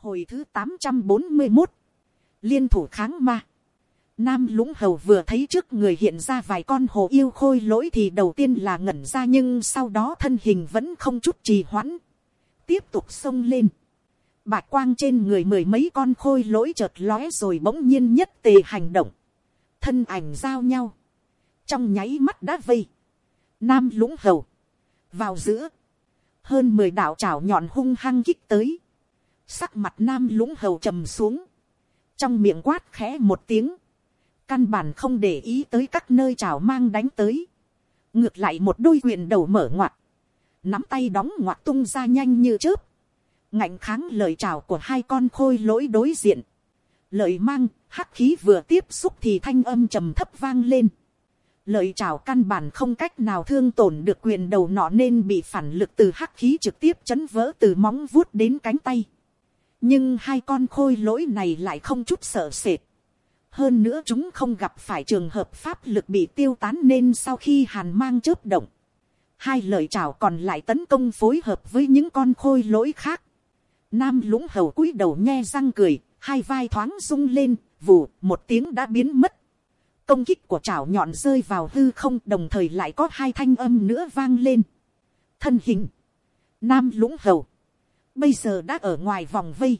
Hồi thứ tám trăm bốn mươi một. Liên thủ kháng ma. Nam lũng hầu vừa thấy trước người hiện ra vài con hồ yêu khôi lỗi thì đầu tiên là ngẩn ra nhưng sau đó thân hình vẫn không chút trì hoãn. Tiếp tục xông lên. Bạch quang trên người mười mấy con khôi lỗi chợt lóe rồi bỗng nhiên nhất tề hành động. Thân ảnh giao nhau. Trong nháy mắt đã vây. Nam lũng hầu. Vào giữa. Hơn mười đạo chảo nhọn hung hăng kích tới. Sắc mặt nam lũng hầu trầm xuống. Trong miệng quát khẽ một tiếng. Căn bản không để ý tới các nơi trào mang đánh tới. Ngược lại một đôi quyền đầu mở ngoặt. Nắm tay đóng ngoặt tung ra nhanh như chớp. Ngạnh kháng lời trào của hai con khôi lỗi đối diện. Lời mang, hắc khí vừa tiếp xúc thì thanh âm trầm thấp vang lên. lời trào căn bản không cách nào thương tổn được quyền đầu nọ nên bị phản lực từ hắc khí trực tiếp chấn vỡ từ móng vuốt đến cánh tay. Nhưng hai con khôi lỗi này lại không chút sợ sệt. Hơn nữa chúng không gặp phải trường hợp pháp lực bị tiêu tán nên sau khi hàn mang chớp động. Hai lời chào còn lại tấn công phối hợp với những con khôi lỗi khác. Nam lũng hầu cúi đầu nghe răng cười, hai vai thoáng rung lên, vù, một tiếng đã biến mất. Công kích của chảo nhọn rơi vào hư không đồng thời lại có hai thanh âm nữa vang lên. Thân hình. Nam lũng hầu. Bây giờ đã ở ngoài vòng vây.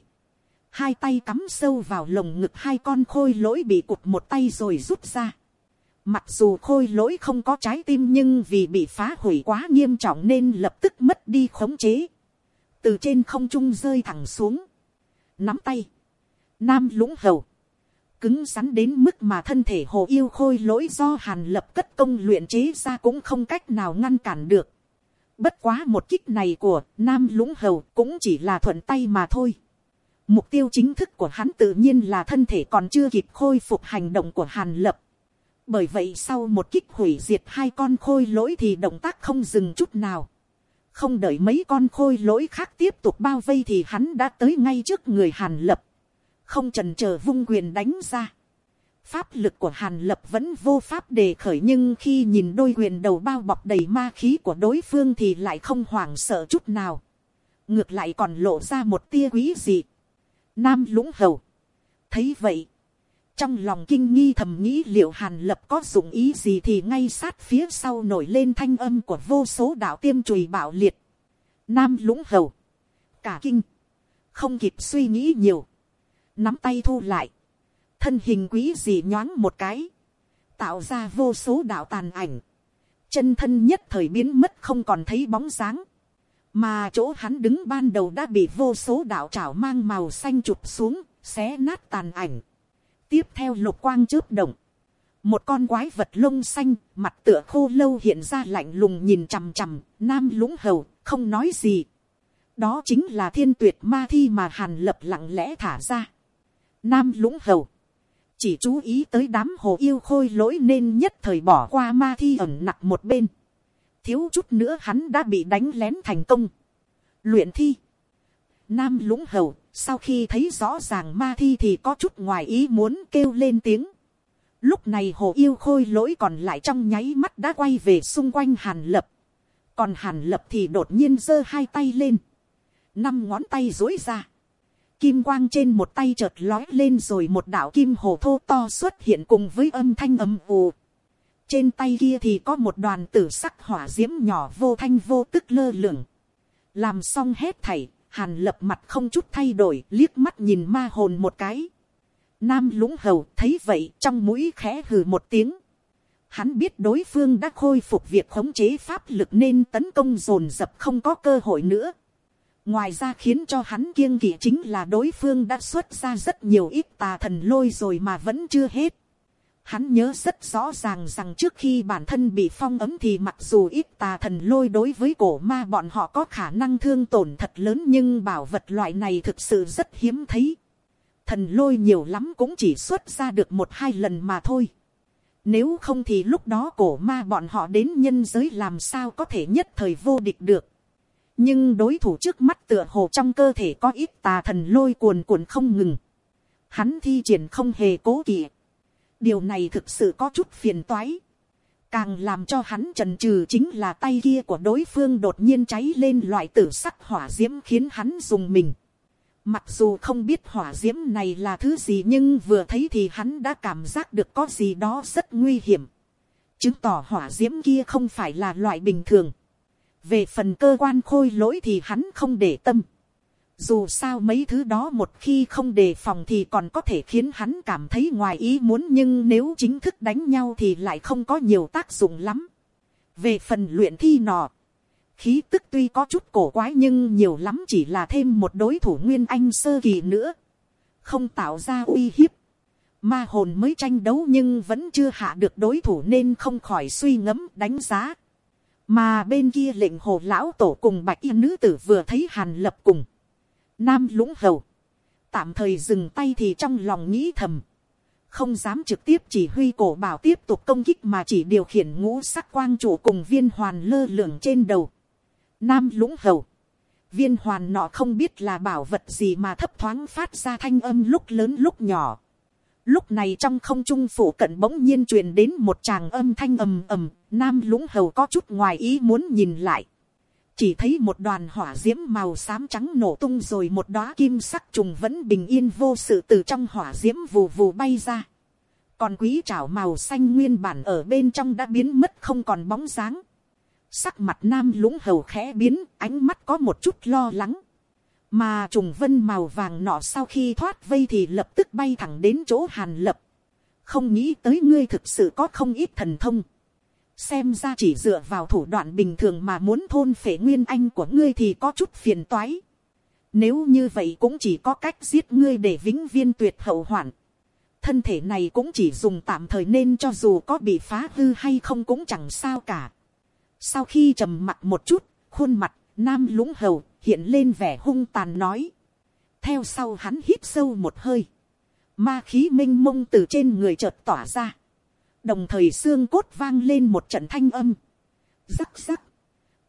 Hai tay cắm sâu vào lồng ngực hai con khôi lỗi bị cụt một tay rồi rút ra. Mặc dù khôi lỗi không có trái tim nhưng vì bị phá hủy quá nghiêm trọng nên lập tức mất đi khống chế. Từ trên không trung rơi thẳng xuống. Nắm tay. Nam lũng hầu cứng rắn đến mức mà thân thể hồ yêu khôi lỗi do hàn lập cất công luyện chế ra cũng không cách nào ngăn cản được. Bất quá một kích này của Nam Lũng Hầu cũng chỉ là thuận tay mà thôi. Mục tiêu chính thức của hắn tự nhiên là thân thể còn chưa kịp khôi phục hành động của Hàn Lập. Bởi vậy sau một kích hủy diệt hai con khôi lỗi thì động tác không dừng chút nào. Không đợi mấy con khôi lỗi khác tiếp tục bao vây thì hắn đã tới ngay trước người Hàn Lập không trần chờ vung quyền đánh ra. Pháp lực của Hàn Lập vẫn vô pháp đề khởi nhưng khi nhìn đôi quyền đầu bao bọc đầy ma khí của đối phương thì lại không hoảng sợ chút nào. Ngược lại còn lộ ra một tia quý dị. Nam lũng hầu. Thấy vậy. Trong lòng kinh nghi thầm nghĩ liệu Hàn Lập có dụng ý gì thì ngay sát phía sau nổi lên thanh âm của vô số đạo tiêm chùi bạo liệt. Nam lũng hầu. Cả kinh. Không kịp suy nghĩ nhiều nắm tay thu lại, thân hình quý gì nhoáng một cái, tạo ra vô số đạo tàn ảnh, chân thân nhất thời biến mất không còn thấy bóng dáng, mà chỗ hắn đứng ban đầu đã bị vô số đạo trảo mang màu xanh chụp xuống, xé nát tàn ảnh. tiếp theo lục quang chớp động, một con quái vật lông xanh, mặt tựa khô lâu hiện ra lạnh lùng nhìn chằm chằm, nam lũng hầu, không nói gì. đó chính là thiên tuyệt ma thi mà hàn lập lặng lẽ thả ra. Nam lũng hầu. Chỉ chú ý tới đám hồ yêu khôi lỗi nên nhất thời bỏ qua ma thi ẩn nặc một bên. Thiếu chút nữa hắn đã bị đánh lén thành công. Luyện thi. Nam lũng hầu, sau khi thấy rõ ràng ma thi thì có chút ngoài ý muốn kêu lên tiếng. Lúc này hồ yêu khôi lỗi còn lại trong nháy mắt đã quay về xung quanh hàn lập. Còn hàn lập thì đột nhiên giơ hai tay lên. Năm ngón tay dối ra kim quang trên một tay chợt lói lên rồi một đạo kim hồ thô to xuất hiện cùng với âm thanh ầm ù. Trên tay kia thì có một đoàn tử sắc hỏa diễm nhỏ vô thanh vô tức lơ lửng. Làm xong hết thảy, hàn lập mặt không chút thay đổi, liếc mắt nhìn ma hồn một cái. Nam lũng hầu thấy vậy trong mũi khẽ hừ một tiếng. Hắn biết đối phương đã khôi phục việc khống chế pháp lực nên tấn công dồn dập không có cơ hội nữa ngoài ra khiến cho hắn kiêng kỵ chính là đối phương đã xuất ra rất nhiều ít tà thần lôi rồi mà vẫn chưa hết. Hắn nhớ rất rõ ràng rằng trước khi bản thân bị phong ấm thì mặc dù ít tà thần lôi đối với cổ ma bọn họ có khả năng thương tổn thật lớn nhưng bảo vật loại này thực sự rất hiếm thấy. Thần lôi nhiều lắm cũng chỉ xuất ra được một hai lần mà thôi. Nếu không thì lúc đó cổ ma bọn họ đến nhân giới làm sao có thể nhất thời vô địch được nhưng đối thủ trước mắt tựa hồ trong cơ thể có ít tà thần lôi cuồn cuộn không ngừng. Hắn thi triển không hề cố kỵ. điều này thực sự có chút phiền toái. càng làm cho hắn trần trừ chính là tay kia của đối phương đột nhiên cháy lên loại tử sắc hỏa diễm khiến hắn dùng mình. Mặc dù không biết hỏa diễm này là thứ gì nhưng vừa thấy thì hắn đã cảm giác được có gì đó rất nguy hiểm. Chứng tỏ hỏa diễm kia không phải là loại bình thường. Về phần cơ quan khôi lỗi thì hắn không để tâm. Dù sao mấy thứ đó một khi không đề phòng thì còn có thể khiến hắn cảm thấy ngoài ý muốn nhưng nếu chính thức đánh nhau thì lại không có nhiều tác dụng lắm. Về phần luyện thi nọ, khí tức tuy có chút cổ quái nhưng nhiều lắm chỉ là thêm một đối thủ nguyên anh sơ kỳ nữa. Không tạo ra uy hiếp. Ma hồn mới tranh đấu nhưng vẫn chưa hạ được đối thủ nên không khỏi suy ngẫm đánh giá. Mà bên kia lệnh hồ lão tổ cùng bạch y nữ tử vừa thấy hàn lập cùng. Nam lũng hầu. Tạm thời dừng tay thì trong lòng nghĩ thầm. Không dám trực tiếp chỉ huy cổ bảo tiếp tục công kích mà chỉ điều khiển ngũ sắc quang trụ cùng viên hoàn lơ lửng trên đầu. Nam lũng hầu. Viên hoàn nọ không biết là bảo vật gì mà thấp thoáng phát ra thanh âm lúc lớn lúc nhỏ. Lúc này trong không trung phủ cận bỗng nhiên truyền đến một tràng âm thanh ầm ầm, nam lũng hầu có chút ngoài ý muốn nhìn lại. Chỉ thấy một đoàn hỏa diễm màu xám trắng nổ tung rồi một đóa kim sắc trùng vẫn bình yên vô sự từ trong hỏa diễm vù vù bay ra. Còn quý trảo màu xanh nguyên bản ở bên trong đã biến mất không còn bóng dáng. Sắc mặt nam lũng hầu khẽ biến, ánh mắt có một chút lo lắng. Mà trùng vân màu vàng nọ sau khi thoát vây thì lập tức bay thẳng đến chỗ hàn lập. Không nghĩ tới ngươi thực sự có không ít thần thông. Xem ra chỉ dựa vào thủ đoạn bình thường mà muốn thôn phệ nguyên anh của ngươi thì có chút phiền toái. Nếu như vậy cũng chỉ có cách giết ngươi để vĩnh viên tuyệt hậu hoạn. Thân thể này cũng chỉ dùng tạm thời nên cho dù có bị phá hư hay không cũng chẳng sao cả. Sau khi trầm mặt một chút, khuôn mặt, nam lũng hầu, hiện lên vẻ hung tàn nói. Theo sau hắn hít sâu một hơi. Ma khí minh mông từ trên người chợt tỏa ra. Đồng thời xương cốt vang lên một trận thanh âm. Rắc rắc.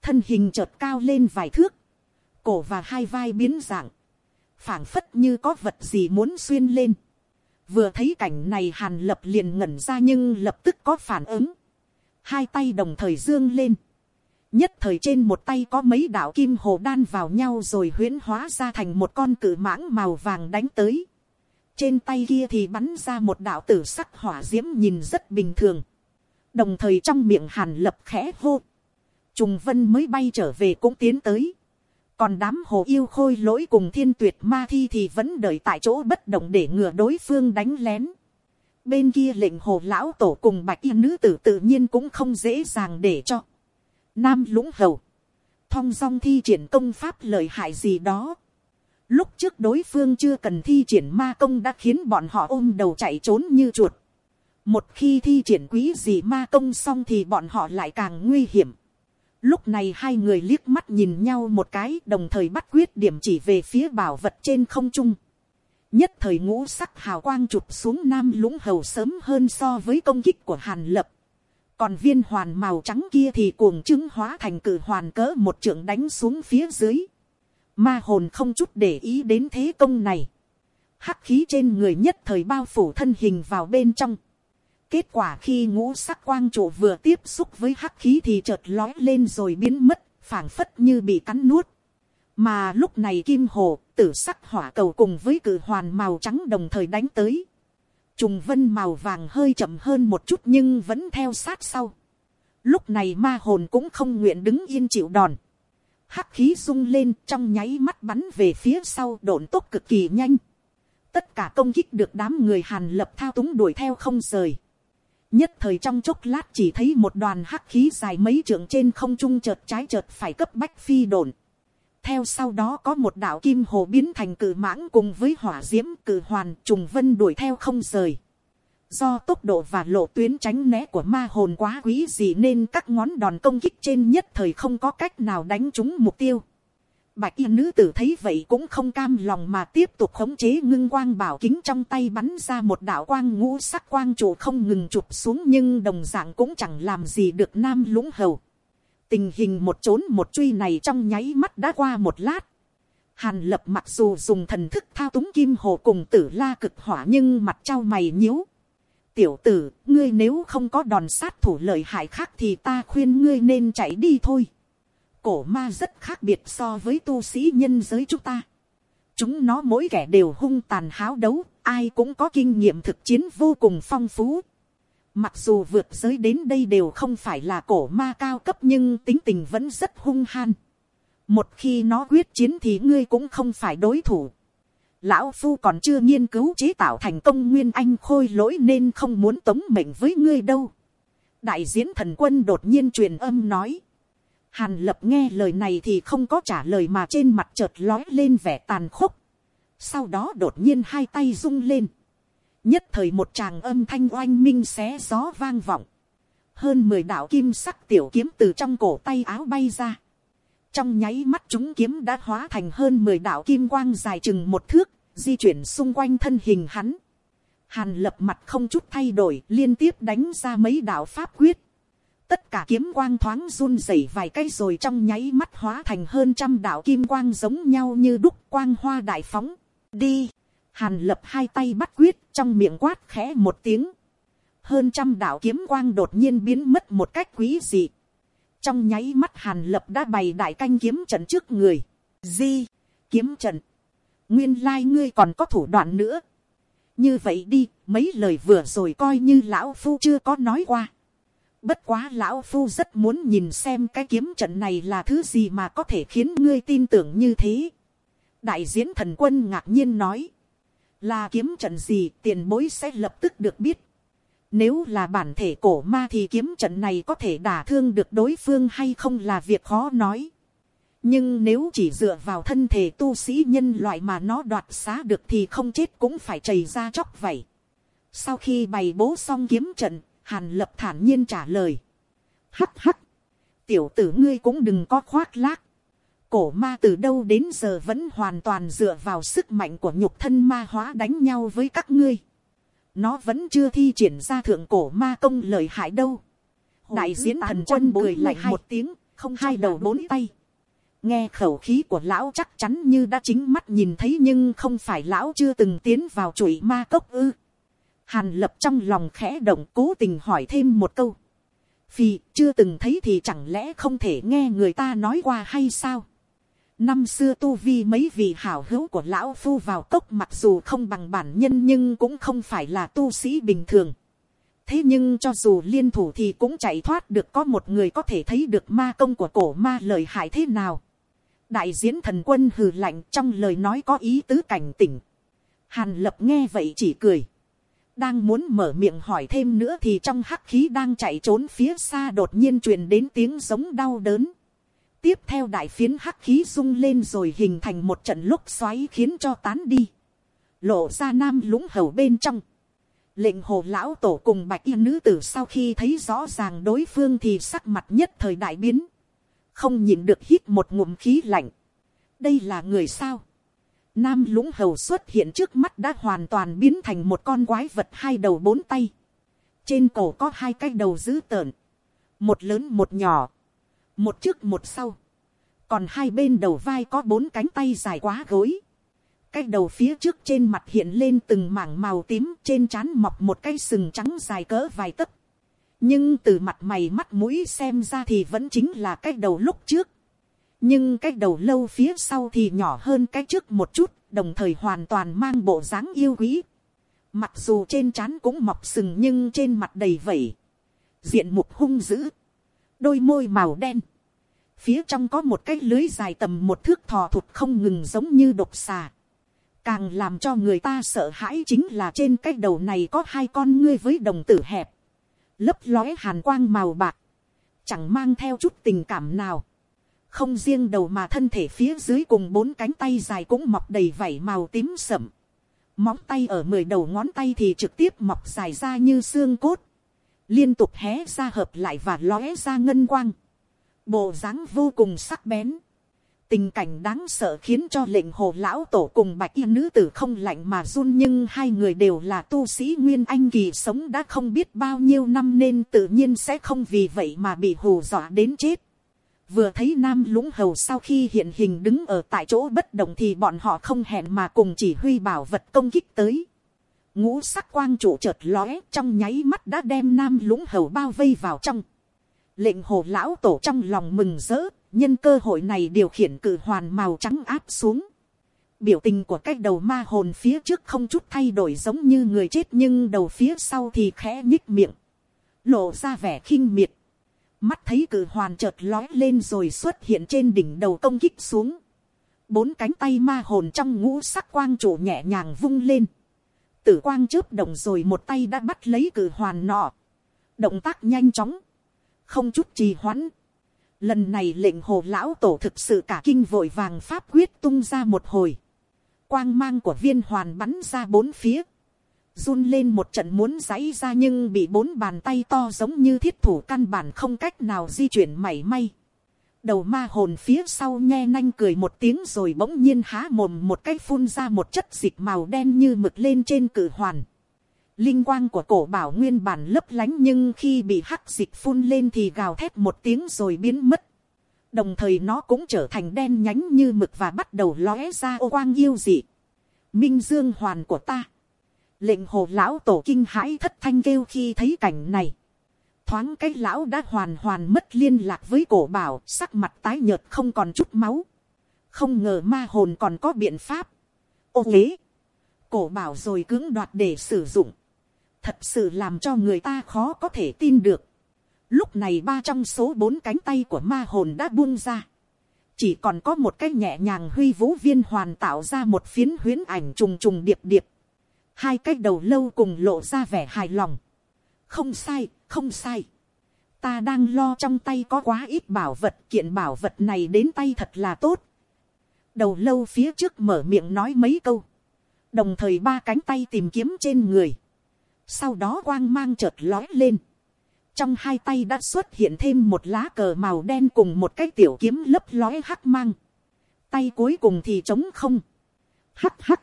Thân hình chợt cao lên vài thước. Cổ và hai vai biến dạng. phảng phất như có vật gì muốn xuyên lên. Vừa thấy cảnh này hàn lập liền ngẩn ra nhưng lập tức có phản ứng hai tay đồng thời dương lên, nhất thời trên một tay có mấy đạo kim hồ đan vào nhau rồi huyễn hóa ra thành một con cự mãng màu vàng đánh tới. trên tay kia thì bắn ra một đạo tử sắc hỏa diễm nhìn rất bình thường. đồng thời trong miệng hàn lập khẽ hô. trùng vân mới bay trở về cũng tiến tới. còn đám hồ yêu khôi lỗi cùng thiên tuyệt ma thi thì vẫn đợi tại chỗ bất động để ngừa đối phương đánh lén bên kia lệnh hồ lão tổ cùng bạch y nữ tử tự nhiên cũng không dễ dàng để cho. Nam lũng hầu, thong dong thi triển công pháp lợi hại gì đó. Lúc trước đối phương chưa cần thi triển ma công đã khiến bọn họ ôm đầu chạy trốn như chuột. Một khi thi triển quý gì ma công xong thì bọn họ lại càng nguy hiểm. Lúc này hai người liếc mắt nhìn nhau một cái đồng thời bắt quyết điểm chỉ về phía bảo vật trên không trung nhất thời ngũ sắc hào quang chụp xuống nam lũng hầu sớm hơn so với công kích của hàn lập còn viên hoàn màu trắng kia thì cuồng chứng hóa thành cử hoàn cỡ một trưởng đánh xuống phía dưới. ma hồn không chút để ý đến thế công này. hắc khí trên người nhất thời bao phủ thân hình vào bên trong. kết quả khi ngũ sắc quang trụ vừa tiếp xúc với hắc khí thì chợt lói lên rồi biến mất, phảng phất như bị cắn nuốt mà lúc này kim hồ, tử sắc hỏa cầu cùng với cử hoàn màu trắng đồng thời đánh tới. Trùng vân màu vàng hơi chậm hơn một chút nhưng vẫn theo sát sau. Lúc này ma hồn cũng không nguyện đứng yên chịu đòn. Hắc khí rung lên trong nháy mắt bắn về phía sau độn tốc cực kỳ nhanh. Tất cả công kích được đám người hàn lập thao túng đuổi theo không rời. Nhất thời trong chốc lát chỉ thấy một đoàn hắc khí dài mấy trượng trên không trung chợt trái chợt phải cấp bách phi đồn theo sau đó có một đạo kim hồ biến thành cử mãng cùng với hỏa diễm cử hoàn trùng vân đuổi theo không rời. Do tốc độ và lộ tuyến tránh né của ma hồn quá quý gì nên các ngón đòn công kích trên nhất thời không có cách nào đánh trúng mục tiêu. Bạch y nữ tử thấy vậy cũng không cam lòng mà tiếp tục khống chế ngưng quang bảo kính trong tay bắn ra một đạo quang ngũ sắc quang trụ không ngừng chụp xuống nhưng đồng dạng cũng chẳng làm gì được nam lũng hầu tình hình một trốn một truy này trong nháy mắt đã qua một lát. Hàn lập mặc dù dùng thần thức thao túng kim hồ cùng tử la cực hỏa nhưng mặt trao mày nhíu. Tiểu tử, ngươi nếu không có đòn sát thủ lợi hại khác thì ta khuyên ngươi nên chạy đi thôi. Cổ ma rất khác biệt so với tu sĩ nhân giới chúng ta. chúng nó mỗi kẻ đều hung tàn háo đấu, ai cũng có kinh nghiệm thực chiến vô cùng phong phú. Mặc dù vượt giới đến đây đều không phải là cổ ma cao cấp nhưng tính tình vẫn rất hung han. Một khi nó quyết chiến thì ngươi cũng không phải đối thủ. Lão Phu còn chưa nghiên cứu chế tạo thành công nguyên anh khôi lỗi nên không muốn tống mệnh với ngươi đâu. Đại diễn thần quân đột nhiên truyền âm nói. Hàn lập nghe lời này thì không có trả lời mà trên mặt chợt lói lên vẻ tàn khốc. Sau đó đột nhiên hai tay rung lên. Nhất thời một tràng âm thanh oanh minh xé gió vang vọng. Hơn mười đạo kim sắc tiểu kiếm từ trong cổ tay áo bay ra. Trong nháy mắt chúng kiếm đã hóa thành hơn mười đạo kim quang dài chừng một thước, di chuyển xung quanh thân hình hắn. Hàn lập mặt không chút thay đổi, liên tiếp đánh ra mấy đạo pháp quyết. Tất cả kiếm quang thoáng run rẩy vài cái rồi trong nháy mắt hóa thành hơn trăm đạo kim quang giống nhau như đúc quang hoa đại phóng. Đi! Hàn lập hai tay bắt quyết trong miệng quát khẽ một tiếng. Hơn trăm đạo kiếm quang đột nhiên biến mất một cách quý dị. Trong nháy mắt hàn lập đã bày đại canh kiếm trận trước người. Di! Kiếm trận! Nguyên lai ngươi còn có thủ đoạn nữa. Như vậy đi, mấy lời vừa rồi coi như lão phu chưa có nói qua. Bất quá lão phu rất muốn nhìn xem cái kiếm trận này là thứ gì mà có thể khiến ngươi tin tưởng như thế. Đại diễn thần quân ngạc nhiên nói. Là kiếm trận gì tiền bối sẽ lập tức được biết. Nếu là bản thể cổ ma thì kiếm trận này có thể đả thương được đối phương hay không là việc khó nói. Nhưng nếu chỉ dựa vào thân thể tu sĩ nhân loại mà nó đoạt xá được thì không chết cũng phải chảy ra chóc vậy. Sau khi bày bố xong kiếm trận, Hàn lập thản nhiên trả lời. Hắc hắc. Tiểu tử ngươi cũng đừng có khoác lác. Cổ ma từ đâu đến giờ vẫn hoàn toàn dựa vào sức mạnh của nhục thân ma hóa đánh nhau với các ngươi. Nó vẫn chưa thi triển ra thượng cổ ma công lợi hại đâu. Đại diễn thần quân bồi lại một tiếng, không hai đầu bốn tay. Nghe khẩu khí của lão chắc chắn như đã chính mắt nhìn thấy nhưng không phải lão chưa từng tiến vào chuỗi ma cốc ư. Hàn lập trong lòng khẽ động cố tình hỏi thêm một câu. Vì chưa từng thấy thì chẳng lẽ không thể nghe người ta nói qua hay sao? Năm xưa tu vi mấy vị hảo hữu của lão phu vào cốc mặc dù không bằng bản nhân nhưng cũng không phải là tu sĩ bình thường. Thế nhưng cho dù liên thủ thì cũng chạy thoát được có một người có thể thấy được ma công của cổ ma lợi hại thế nào. Đại diễn thần quân hừ lạnh trong lời nói có ý tứ cảnh tỉnh. Hàn lập nghe vậy chỉ cười. Đang muốn mở miệng hỏi thêm nữa thì trong hắc khí đang chạy trốn phía xa đột nhiên truyền đến tiếng giống đau đớn. Tiếp theo đại phiến hắc khí rung lên rồi hình thành một trận lúc xoáy khiến cho tán đi. Lộ ra nam lũng hầu bên trong. Lệnh hồ lão tổ cùng bạch y nữ tử sau khi thấy rõ ràng đối phương thì sắc mặt nhất thời đại biến. Không nhìn được hít một ngụm khí lạnh. Đây là người sao? Nam lũng hầu xuất hiện trước mắt đã hoàn toàn biến thành một con quái vật hai đầu bốn tay. Trên cổ có hai cái đầu dữ tợn. Một lớn một nhỏ. Một trước một sau. Còn hai bên đầu vai có bốn cánh tay dài quá gối. Cái đầu phía trước trên mặt hiện lên từng mảng màu tím trên trán mọc một cái sừng trắng dài cỡ vài tấc. Nhưng từ mặt mày mắt mũi xem ra thì vẫn chính là cái đầu lúc trước nhưng cái đầu lâu phía sau thì nhỏ hơn cái trước một chút, đồng thời hoàn toàn mang bộ dáng yêu quý. Mặc dù trên trán cũng mọc sừng nhưng trên mặt đầy vẩy. Diện mục hung dữ. Đôi môi màu đen. Phía trong có một cái lưới dài tầm một thước thò thụt không ngừng giống như độc xà. Càng làm cho người ta sợ hãi chính là trên cái đầu này có hai con ngươi với đồng tử hẹp. Lấp lóe hàn quang màu bạc. Chẳng mang theo chút tình cảm nào không riêng đầu mà thân thể phía dưới cùng bốn cánh tay dài cũng mọc đầy vảy màu tím sậm. Móng tay ở mười đầu ngón tay thì trực tiếp mọc dài ra như xương cốt. Liên tục hé ra hợp lại và lóe ra ngân quang. Bộ dáng vô cùng sắc bén. Tình cảnh đáng sợ khiến cho lệnh hồ lão tổ cùng bạch y nữ tử không lạnh mà run, nhưng hai người đều là tu sĩ nguyên anh kỳ sống đã không biết bao nhiêu năm nên tự nhiên sẽ không vì vậy mà bị hù dọa đến chết vừa thấy nam lũng hầu sau khi hiện hình đứng ở tại chỗ bất động thì bọn họ không hẹn mà cùng chỉ huy bảo vật công kích tới ngũ sắc quang trụ chợt lóe trong nháy mắt đã đem nam lũng hầu bao vây vào trong. lệnh hồ lão tổ trong lòng mừng rỡ, nhân cơ hội này điều khiển cử hoàn màu trắng áp xuống. biểu tình của cái đầu ma hồn phía trước không chút thay đổi giống như người chết nhưng đầu phía sau thì khẽ nhích miệng, lộ ra vẻ khinh miệt, mắt thấy cử hoàn chợt lói lên rồi xuất hiện trên đỉnh đầu công kích xuống, bốn cánh tay ma hồn trong ngũ sắc quang trụ nhẹ nhàng vung lên, tử quang chớp động rồi một tay đã bắt lấy cử hoàn nọ, động tác nhanh chóng, không chút trì hoãn, lần này lệnh hồ lão tổ thực sự cả kinh vội vàng pháp quyết tung ra một hồi, quang mang của viên hoàn bắn ra bốn phía, run lên một trận muốn giãy ra nhưng bị bốn bàn tay to giống như thiết thủ căn bản không cách nào di chuyển mảy may. Đầu ma hồn phía sau nghe nanh cười một tiếng rồi bỗng nhiên há mồm một cái phun ra một chất dịch màu đen như mực lên trên cử hoàn. Linh quang của cổ bảo nguyên bản lấp lánh nhưng khi bị hắc dịch phun lên thì gào thét một tiếng rồi biến mất. Đồng thời nó cũng trở thành đen nhánh như mực và bắt đầu lóe ra ô quang yêu dị. Minh dương hoàn của ta. Lệnh hồ lão tổ kinh hãi thất thanh kêu khi thấy cảnh này. Thoáng cái lão đã hoàn hoàn mất liên lạc với cổ bảo, sắc mặt tái nhợt không còn chút máu. Không ngờ ma hồn còn có biện pháp. Ô lý, Cổ bảo rồi cưỡng đoạt để sử dụng. Thật sự làm cho người ta khó có thể tin được. Lúc này ba trong số bốn cánh tay của ma hồn đã buông ra. Chỉ còn có một cái nhẹ nhàng huy vũ viên hoàn tạo ra một phiến huyến ảnh trùng trùng điệp điệp. Hai cái đầu lâu cùng lộ ra vẻ hài lòng. Không sai, không sai. Ta đang lo trong tay có quá ít bảo vật, kiện bảo vật này đến tay thật là tốt. Đầu lâu phía trước mở miệng nói mấy câu. Đồng thời ba cánh tay tìm kiếm trên người. Sau đó quang mang chợt lói lên trong hai tay đã xuất hiện thêm một lá cờ màu đen cùng một cái tiểu kiếm lấp lói hắc mang. Tay cuối cùng thì trống không. Hắc hắc.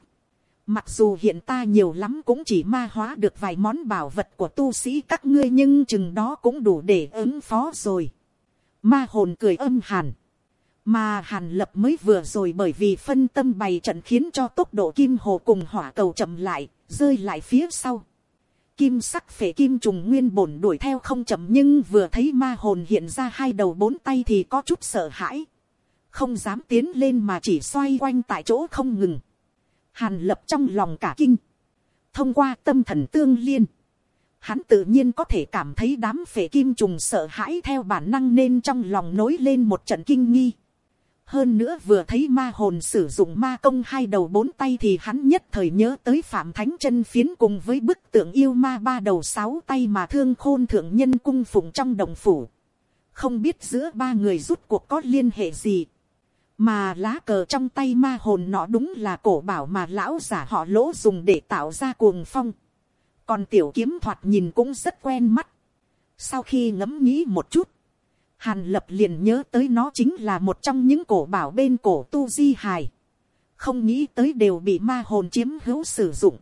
Mặc dù hiện ta nhiều lắm cũng chỉ ma hóa được vài món bảo vật của tu sĩ các ngươi nhưng chừng đó cũng đủ để ứng phó rồi. Ma hồn cười âm hàn. Mà hàn lập mới vừa rồi bởi vì phân tâm bày trận khiến cho tốc độ kim hồ cùng hỏa cầu chậm lại, rơi lại phía sau kim sắc phể kim trùng nguyên bổn đuổi theo không chậm nhưng vừa thấy ma hồn hiện ra hai đầu bốn tay thì có chút sợ hãi. Không dám tiến lên mà chỉ xoay quanh tại chỗ không ngừng. Hàn lập trong lòng cả kinh. Thông qua tâm thần tương liên. Hắn tự nhiên có thể cảm thấy đám phể kim trùng sợ hãi theo bản năng nên trong lòng nối lên một trận kinh nghi hơn nữa vừa thấy ma hồn sử dụng ma công hai đầu bốn tay thì hắn nhất thời nhớ tới phạm thánh chân phiến cùng với bức tượng yêu ma ba đầu sáu tay mà thương khôn thượng nhân cung phụng trong đồng phủ. không biết giữa ba người rút cuộc có liên hệ gì mà lá cờ trong tay ma hồn nọ đúng là cổ bảo mà lão giả họ lỗ dùng để tạo ra cuồng phong. còn tiểu kiếm thoạt nhìn cũng rất quen mắt. sau khi ngẫm nghĩ một chút, Hàn lập liền nhớ tới nó chính là một trong những cổ bảo bên cổ tu di hài. Không nghĩ tới đều bị ma hồn chiếm hữu sử dụng.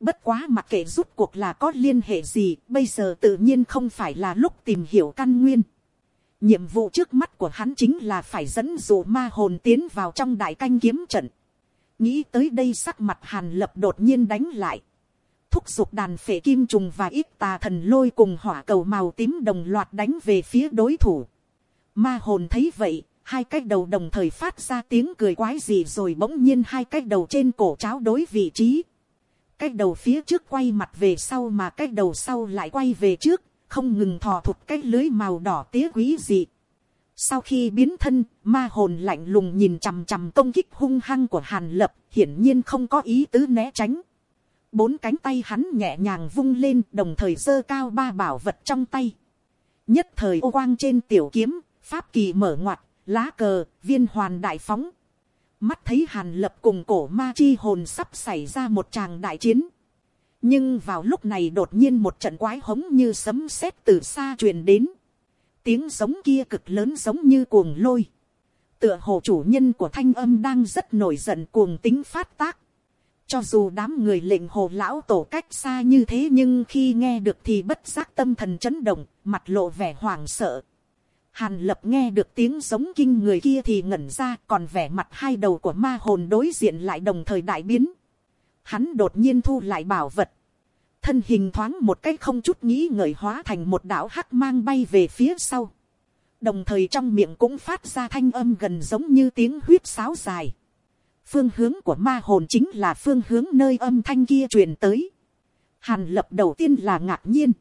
Bất quá mặc kệ rút cuộc là có liên hệ gì, bây giờ tự nhiên không phải là lúc tìm hiểu căn nguyên. Nhiệm vụ trước mắt của hắn chính là phải dẫn dụ ma hồn tiến vào trong đại canh kiếm trận. Nghĩ tới đây sắc mặt hàn lập đột nhiên đánh lại. Thúc giục đàn phệ kim trùng và ít tà thần lôi cùng hỏa cầu màu tím đồng loạt đánh về phía đối thủ. Ma hồn thấy vậy, hai cái đầu đồng thời phát ra tiếng cười quái gì rồi bỗng nhiên hai cái đầu trên cổ cháo đối vị trí. Cái đầu phía trước quay mặt về sau mà cái đầu sau lại quay về trước, không ngừng thò thụt cái lưới màu đỏ tía quý dị. Sau khi biến thân, ma hồn lạnh lùng nhìn chằm chằm công kích hung hăng của Hàn Lập, hiển nhiên không có ý tứ né tránh. Bốn cánh tay hắn nhẹ nhàng vung lên đồng thời giơ cao ba bảo vật trong tay. Nhất thời ô quang trên tiểu kiếm, pháp kỳ mở ngoặt, lá cờ, viên hoàn đại phóng. Mắt thấy hàn lập cùng cổ ma chi hồn sắp xảy ra một tràng đại chiến. Nhưng vào lúc này đột nhiên một trận quái hống như sấm sét từ xa truyền đến. Tiếng giống kia cực lớn giống như cuồng lôi. Tựa hồ chủ nhân của thanh âm đang rất nổi giận cuồng tính phát tác. Cho dù đám người lệnh hồ lão tổ cách xa như thế nhưng khi nghe được thì bất giác tâm thần chấn động, mặt lộ vẻ hoảng sợ. Hàn lập nghe được tiếng giống kinh người kia thì ngẩn ra còn vẻ mặt hai đầu của ma hồn đối diện lại đồng thời đại biến. Hắn đột nhiên thu lại bảo vật. Thân hình thoáng một cách không chút nghĩ ngợi hóa thành một đảo hắc mang bay về phía sau. Đồng thời trong miệng cũng phát ra thanh âm gần giống như tiếng huyết sáo dài phương hướng của ma hồn chính là phương hướng nơi âm thanh kia truyền tới. Hàn lập đầu tiên là ngạc nhiên.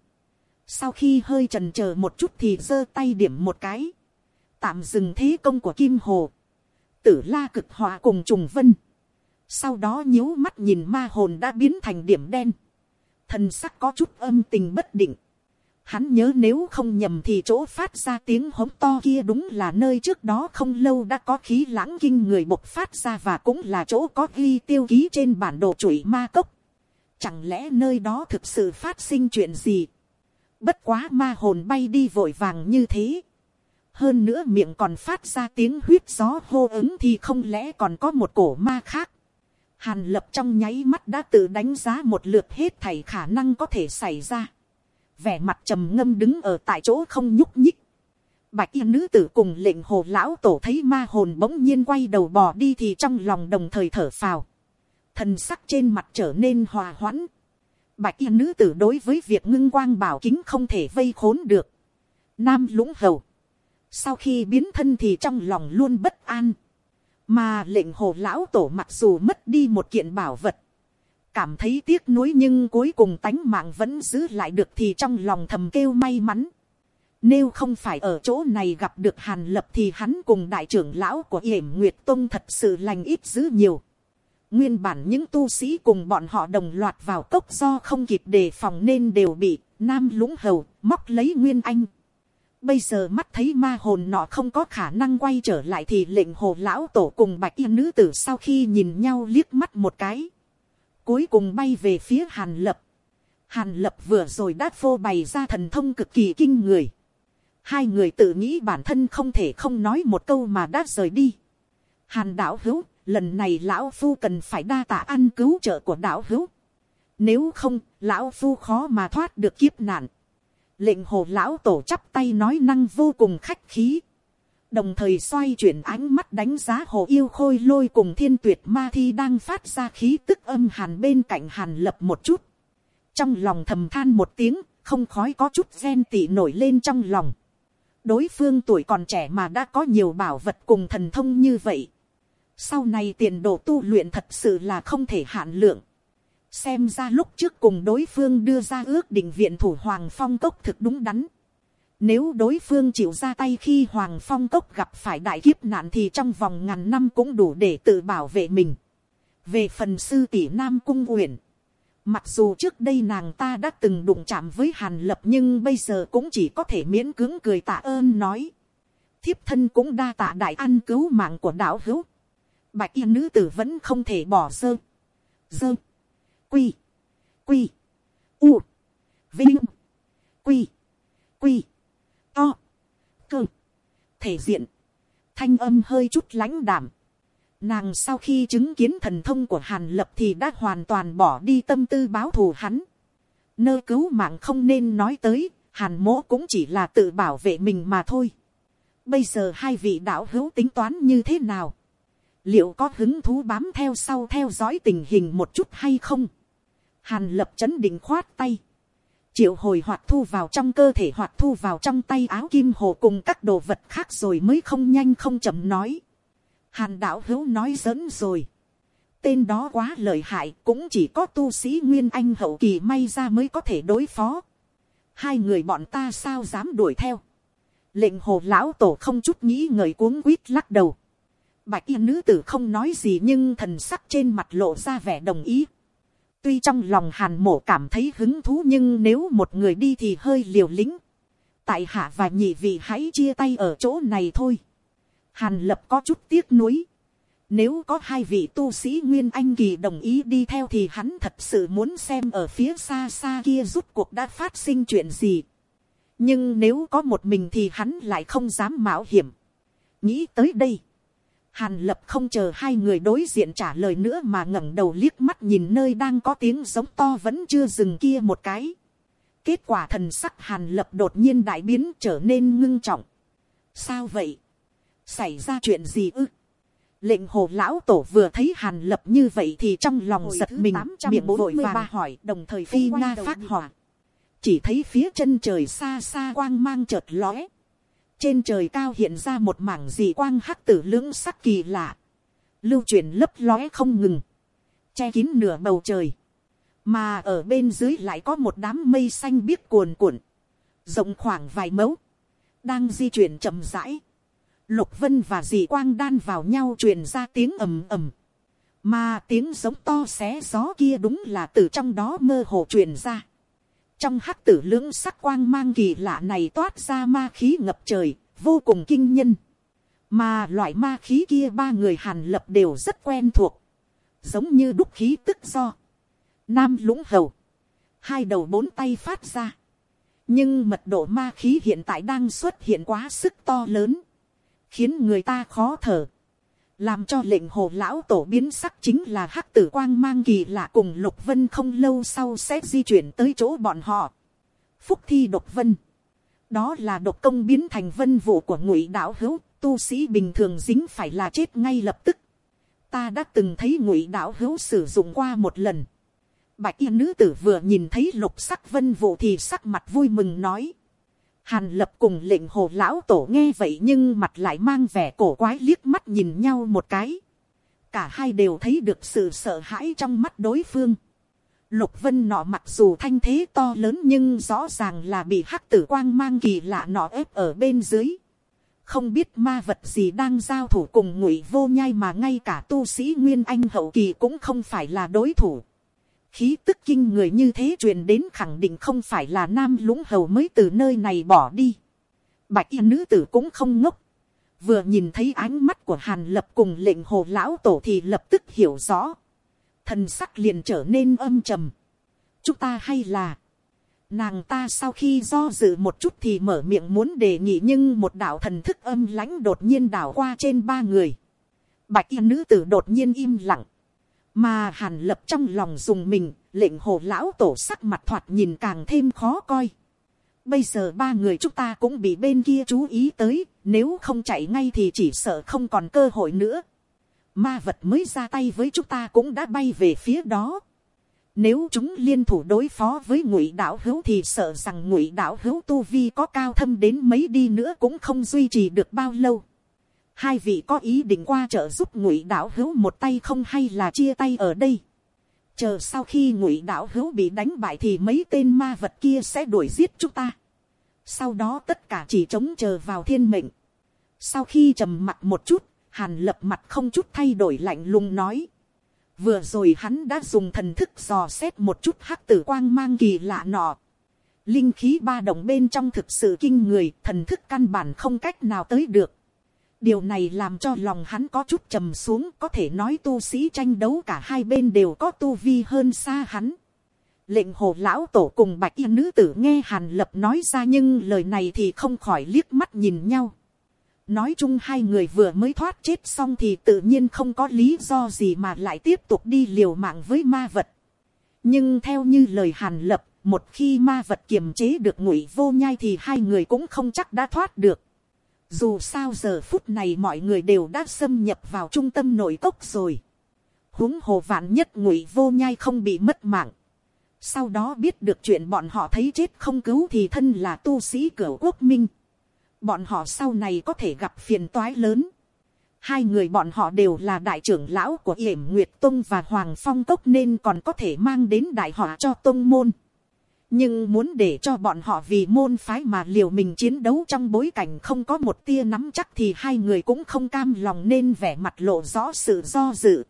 Sau khi hơi trần chờ một chút thì giơ tay điểm một cái. Tạm dừng thế công của Kim Hồ. Tử la cực hòa cùng trùng vân. Sau đó nhíu mắt nhìn ma hồn đã biến thành điểm đen. Thần sắc có chút âm tình bất định. Hắn nhớ nếu không nhầm thì chỗ phát ra tiếng hống to kia đúng là nơi trước đó không lâu đã có khí lãng kinh người bộc phát ra và cũng là chỗ có ghi tiêu ký trên bản đồ chuỗi ma cốc. Chẳng lẽ nơi đó thực sự phát sinh chuyện gì? Bất quá ma hồn bay đi vội vàng như thế. Hơn nữa miệng còn phát ra tiếng huyết gió hô ứng thì không lẽ còn có một cổ ma khác. Hàn lập trong nháy mắt đã tự đánh giá một lượt hết thảy khả năng có thể xảy ra. Vẻ mặt trầm ngâm đứng ở tại chỗ không nhúc nhích. Bạch y nữ tử cùng lệnh hồ lão tổ thấy ma hồn bỗng nhiên quay đầu bò đi thì trong lòng đồng thời thở phào. Thần sắc trên mặt trở nên hòa hoãn. Bạch y nữ tử đối với việc ngưng quang bảo kính không thể vây khốn được. Nam lũng hầu. Sau khi biến thân thì trong lòng luôn bất an. Mà lệnh hồ lão tổ mặc dù mất đi một kiện bảo vật. Cảm thấy tiếc nuối nhưng cuối cùng tánh mạng vẫn giữ lại được thì trong lòng thầm kêu may mắn. Nếu không phải ở chỗ này gặp được Hàn Lập thì hắn cùng đại trưởng lão của yểm Nguyệt Tông thật sự lành ít dữ nhiều. Nguyên bản những tu sĩ cùng bọn họ đồng loạt vào cốc do không kịp đề phòng nên đều bị Nam lũng hầu móc lấy Nguyên Anh. Bây giờ mắt thấy ma hồn nọ không có khả năng quay trở lại thì lệnh hồ lão tổ cùng bạch y nữ tử sau khi nhìn nhau liếc mắt một cái. Cuối cùng bay về phía hàn lập. Hàn lập vừa rồi đã phô bày ra thần thông cực kỳ kinh người. Hai người tự nghĩ bản thân không thể không nói một câu mà đã rời đi. Hàn đảo hữu, lần này lão phu cần phải đa tạ ăn cứu trợ của đảo hữu. Nếu không, lão phu khó mà thoát được kiếp nạn lệnh hồ lão tổ chắp tay nói năng vô cùng khách khí, đồng thời xoay chuyển ánh mắt đánh giá hồ yêu khôi lôi cùng thiên tuyệt ma thi đang phát ra khí tức âm hàn bên cạnh hàn lập một chút, trong lòng thầm than một tiếng, không khói có chút ghen tị nổi lên trong lòng. đối phương tuổi còn trẻ mà đã có nhiều bảo vật cùng thần thông như vậy. sau này tiền đồ tu luyện thật sự là không thể hạn lượng xem ra lúc trước cùng đối phương đưa ra ước định viện thủ hoàng phong cốc thực đúng đắn. Nếu đối phương chịu ra tay khi hoàng phong cốc gặp phải đại kiếp nạn thì trong vòng ngàn năm cũng đủ để tự bảo vệ mình. về phần sư tỷ nam cung uyển, mặc dù trước đây nàng ta đã từng đụng chạm với hàn lập nhưng bây giờ cũng chỉ có thể miễn cưỡng cười tạ ơn nói. thiếp thân cũng đa tạ đại ăn cứu mạng của đạo hữu. bạch y nữ tử vẫn không thể bỏ sơ dơ quy, quy, u, vinh, quy, quy, to, cơ, thể diện, thanh âm hơi chút lãnh đảm. Nàng sau khi chứng kiến thần thông của Hàn Lập thì đã hoàn toàn bỏ đi tâm tư báo thù hắn. Nơ cứu mạng không nên nói tới, Hàn mỗ cũng chỉ là tự bảo vệ mình mà thôi. Bây giờ hai vị đạo hữu tính toán như thế nào? Liệu có hứng thú bám theo sau theo dõi tình hình một chút hay không? Hàn lập chấn định khoát tay. Triệu hồi hoạt thu vào trong cơ thể hoạt thu vào trong tay áo kim hồ cùng các đồ vật khác rồi mới không nhanh không chậm nói. Hàn đạo hữu nói giỡn rồi. Tên đó quá lợi hại, cũng chỉ có tu sĩ Nguyên Anh hậu kỳ may ra mới có thể đối phó. Hai người bọn ta sao dám đuổi theo. Lệnh hồ lão tổ không chút nghĩ ngợi cuống quýt lắc đầu. Bạch y nữ tử không nói gì nhưng thần sắc trên mặt lộ ra vẻ đồng ý. Tuy trong lòng hàn mổ cảm thấy hứng thú nhưng nếu một người đi thì hơi liều lĩnh. Tại hạ và nhị vị hãy chia tay ở chỗ này thôi. Hàn lập có chút tiếc nuối. Nếu có hai vị tu sĩ Nguyên Anh Kỳ đồng ý đi theo thì hắn thật sự muốn xem ở phía xa xa kia rút cuộc đã phát sinh chuyện gì. Nhưng nếu có một mình thì hắn lại không dám mạo hiểm. Nghĩ tới đây. Hàn lập không chờ hai người đối diện trả lời nữa mà ngẩng đầu liếc mắt nhìn nơi đang có tiếng giống to vẫn chưa dừng kia một cái. Kết quả thần sắc hàn lập đột nhiên đại biến trở nên ngưng trọng. Sao vậy? Xảy ra chuyện gì ư? Lệnh hồ lão tổ vừa thấy hàn lập như vậy thì trong lòng Hồi giật mình miệng vội vàng hỏi đồng thời phi nga phát hỏa. Chỉ thấy phía chân trời xa xa quang mang chợt lóe trên trời cao hiện ra một mảng dị quang hắc tử lưỡng sắc kỳ lạ. lưu chuyển lấp lóe không ngừng, che kín nửa bầu trời, mà ở bên dưới lại có một đám mây xanh biếc cuồn cuộn, rộng khoảng vài mẫu, đang di chuyển chậm rãi, lục vân và dị quang đan vào nhau truyền ra tiếng ầm ầm, mà tiếng giống to xé gió kia đúng là từ trong đó mơ hồ truyền ra trong hắc tử lưỡng sắc quang mang kỳ lạ này toát ra ma khí ngập trời, vô cùng kinh nhân. mà loại ma khí kia ba người hàn lập đều rất quen thuộc, giống như đúc khí tức do. nam lũng hầu, hai đầu bốn tay phát ra. nhưng mật độ ma khí hiện tại đang xuất hiện quá sức to lớn, khiến người ta khó thở làm cho lệnh hồ lão tổ biến sắc chính là hắc tử quang mang kỳ lạ cùng lục vân không lâu sau sẽ di chuyển tới chỗ bọn họ. phúc thi độc vân, đó là độc công biến thành vân vụ của ngụy đạo hữu, tu sĩ bình thường dính phải là chết ngay lập tức. ta đã từng thấy ngụy đạo hữu sử dụng qua một lần. bạch y nữ tử vừa nhìn thấy lục sắc vân vụ thì sắc mặt vui mừng nói. Hàn lập cùng lệnh hồ lão tổ nghe vậy nhưng mặt lại mang vẻ cổ quái liếc mắt nhìn nhau một cái. Cả hai đều thấy được sự sợ hãi trong mắt đối phương. Lục vân nọ mặc dù thanh thế to lớn nhưng rõ ràng là bị hắc tử quang mang kỳ lạ nọ ép ở bên dưới. Không biết ma vật gì đang giao thủ cùng ngụy vô nhai mà ngay cả tu sĩ Nguyên Anh hậu kỳ cũng không phải là đối thủ khí tức kinh người như thế truyền đến khẳng định không phải là nam lũng hầu mới từ nơi này bỏ đi. Bạch y nữ tử cũng không ngốc. Vừa nhìn thấy ánh mắt của hàn lập cùng lệnh hồ lão tổ thì lập tức hiểu rõ. Thần sắc liền trở nên âm trầm. Chúng ta hay là... Nàng ta sau khi do dự một chút thì mở miệng muốn đề nghị nhưng một đạo thần thức âm lãnh đột nhiên đảo qua trên ba người. Bạch y nữ tử đột nhiên im lặng mà hàn lập trong lòng dùng mình, lệnh hồ lão tổ sắc mặt thoạt nhìn càng thêm khó coi. Bây giờ ba người chúng ta cũng bị bên kia chú ý tới, nếu không chạy ngay thì chỉ sợ không còn cơ hội nữa. Ma vật mới ra tay với chúng ta cũng đã bay về phía đó. Nếu chúng liên thủ đối phó với ngụy đạo hữu thì sợ rằng ngụy đạo hữu tu vi có cao thâm đến mấy đi nữa cũng không duy trì được bao lâu hai vị có ý định qua trợ giúp ngụy đạo hữu một tay không hay là chia tay ở đây. chờ sau khi ngụy đạo hữu bị đánh bại thì mấy tên ma vật kia sẽ đuổi giết chúng ta. sau đó tất cả chỉ trống chờ vào thiên mệnh. sau khi trầm mặt một chút, hàn lập mặt không chút thay đổi lạnh lùng nói. vừa rồi hắn đã dùng thần thức dò xét một chút hắc tử quang mang kỳ lạ nọ. linh khí ba đồng bên trong thực sự kinh người, thần thức căn bản không cách nào tới được điều này làm cho lòng hắn có chút trầm xuống, có thể nói tu sĩ tranh đấu cả hai bên đều có tu vi hơn xa hắn. Lệnh hồ lão tổ cùng bạch y nữ tử nghe hàn lập nói ra nhưng lời này thì không khỏi liếc mắt nhìn nhau. Nói chung hai người vừa mới thoát chết xong thì tự nhiên không có lý do gì mà lại tiếp tục đi liều mạng với ma vật. Nhưng theo như lời hàn lập, một khi ma vật kiềm chế được ngụy vô nhai thì hai người cũng không chắc đã thoát được dù sao giờ phút này mọi người đều đã xâm nhập vào trung tâm nội cốc rồi. huống hồ vạn nhất ngụy vô nhai không bị mất mạng. Sau đó biết được chuyện bọn họ thấy chết không cứu thì thân là tu sĩ cửa quốc minh. Bọn họ sau này có thể gặp phiền toái lớn. Hai người bọn họ đều là đại trưởng lão của yểm Nguyệt Tông và Hoàng Phong Cốc nên còn có thể mang đến đại họa cho Tông Môn nhưng muốn để cho bọn họ vì môn phái mà liều mình chiến đấu trong bối cảnh không có một tia nắm chắc thì hai người cũng không cam lòng nên vẻ mặt lộ rõ sự do dự.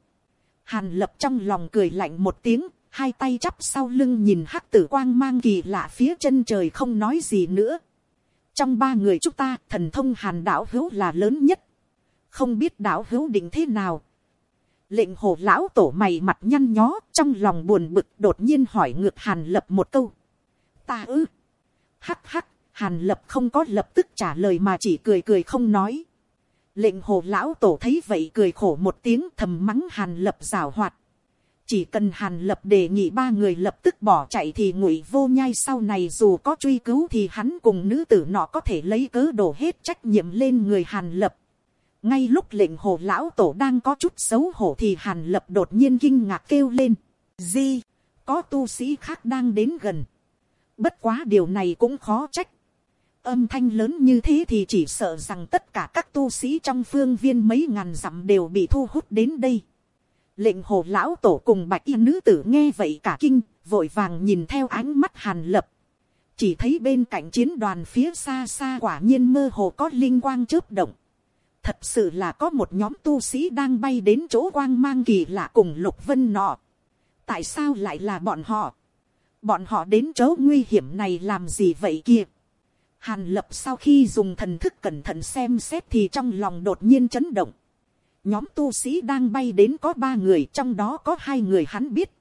Hàn lập trong lòng cười lạnh một tiếng, hai tay chắp sau lưng nhìn hắc tử quang mang kỳ lạ phía chân trời không nói gì nữa. Trong ba người chúng ta, thần thông hàn đảo hữu là lớn nhất. Không biết đảo hữu định thế nào. Lệnh hồ lão tổ mày mặt nhăn nhó, trong lòng buồn bực đột nhiên hỏi ngược hàn lập một câu ta ư. Hắc hắc, hàn lập không có lập tức trả lời mà chỉ cười cười không nói. Lệnh hồ lão tổ thấy vậy cười khổ một tiếng thầm mắng hàn lập rào hoạt. Chỉ cần hàn lập đề nghị ba người lập tức bỏ chạy thì ngụy vô nhai sau này dù có truy cứu thì hắn cùng nữ tử nọ có thể lấy cớ đổ hết trách nhiệm lên người hàn lập. Ngay lúc lệnh hồ lão tổ đang có chút xấu hổ thì hàn lập đột nhiên kinh ngạc kêu lên. Di, có tu sĩ khác đang đến gần. Bất quá điều này cũng khó trách. âm thanh lớn như thế thì chỉ sợ rằng tất cả các tu sĩ trong phương viên mấy ngàn dặm đều bị thu hút đến đây. Lệnh hồ lão tổ cùng bạch y nữ tử nghe vậy cả kinh, vội vàng nhìn theo ánh mắt hàn lập. Chỉ thấy bên cạnh chiến đoàn phía xa xa quả nhiên mơ hồ có linh quang chớp động. Thật sự là có một nhóm tu sĩ đang bay đến chỗ quang mang kỳ lạ cùng lục vân nọ. Tại sao lại là bọn họ? Bọn họ đến chỗ nguy hiểm này làm gì vậy kia? Hàn lập sau khi dùng thần thức cẩn thận xem xét thì trong lòng đột nhiên chấn động. Nhóm tu sĩ đang bay đến có ba người trong đó có hai người hắn biết.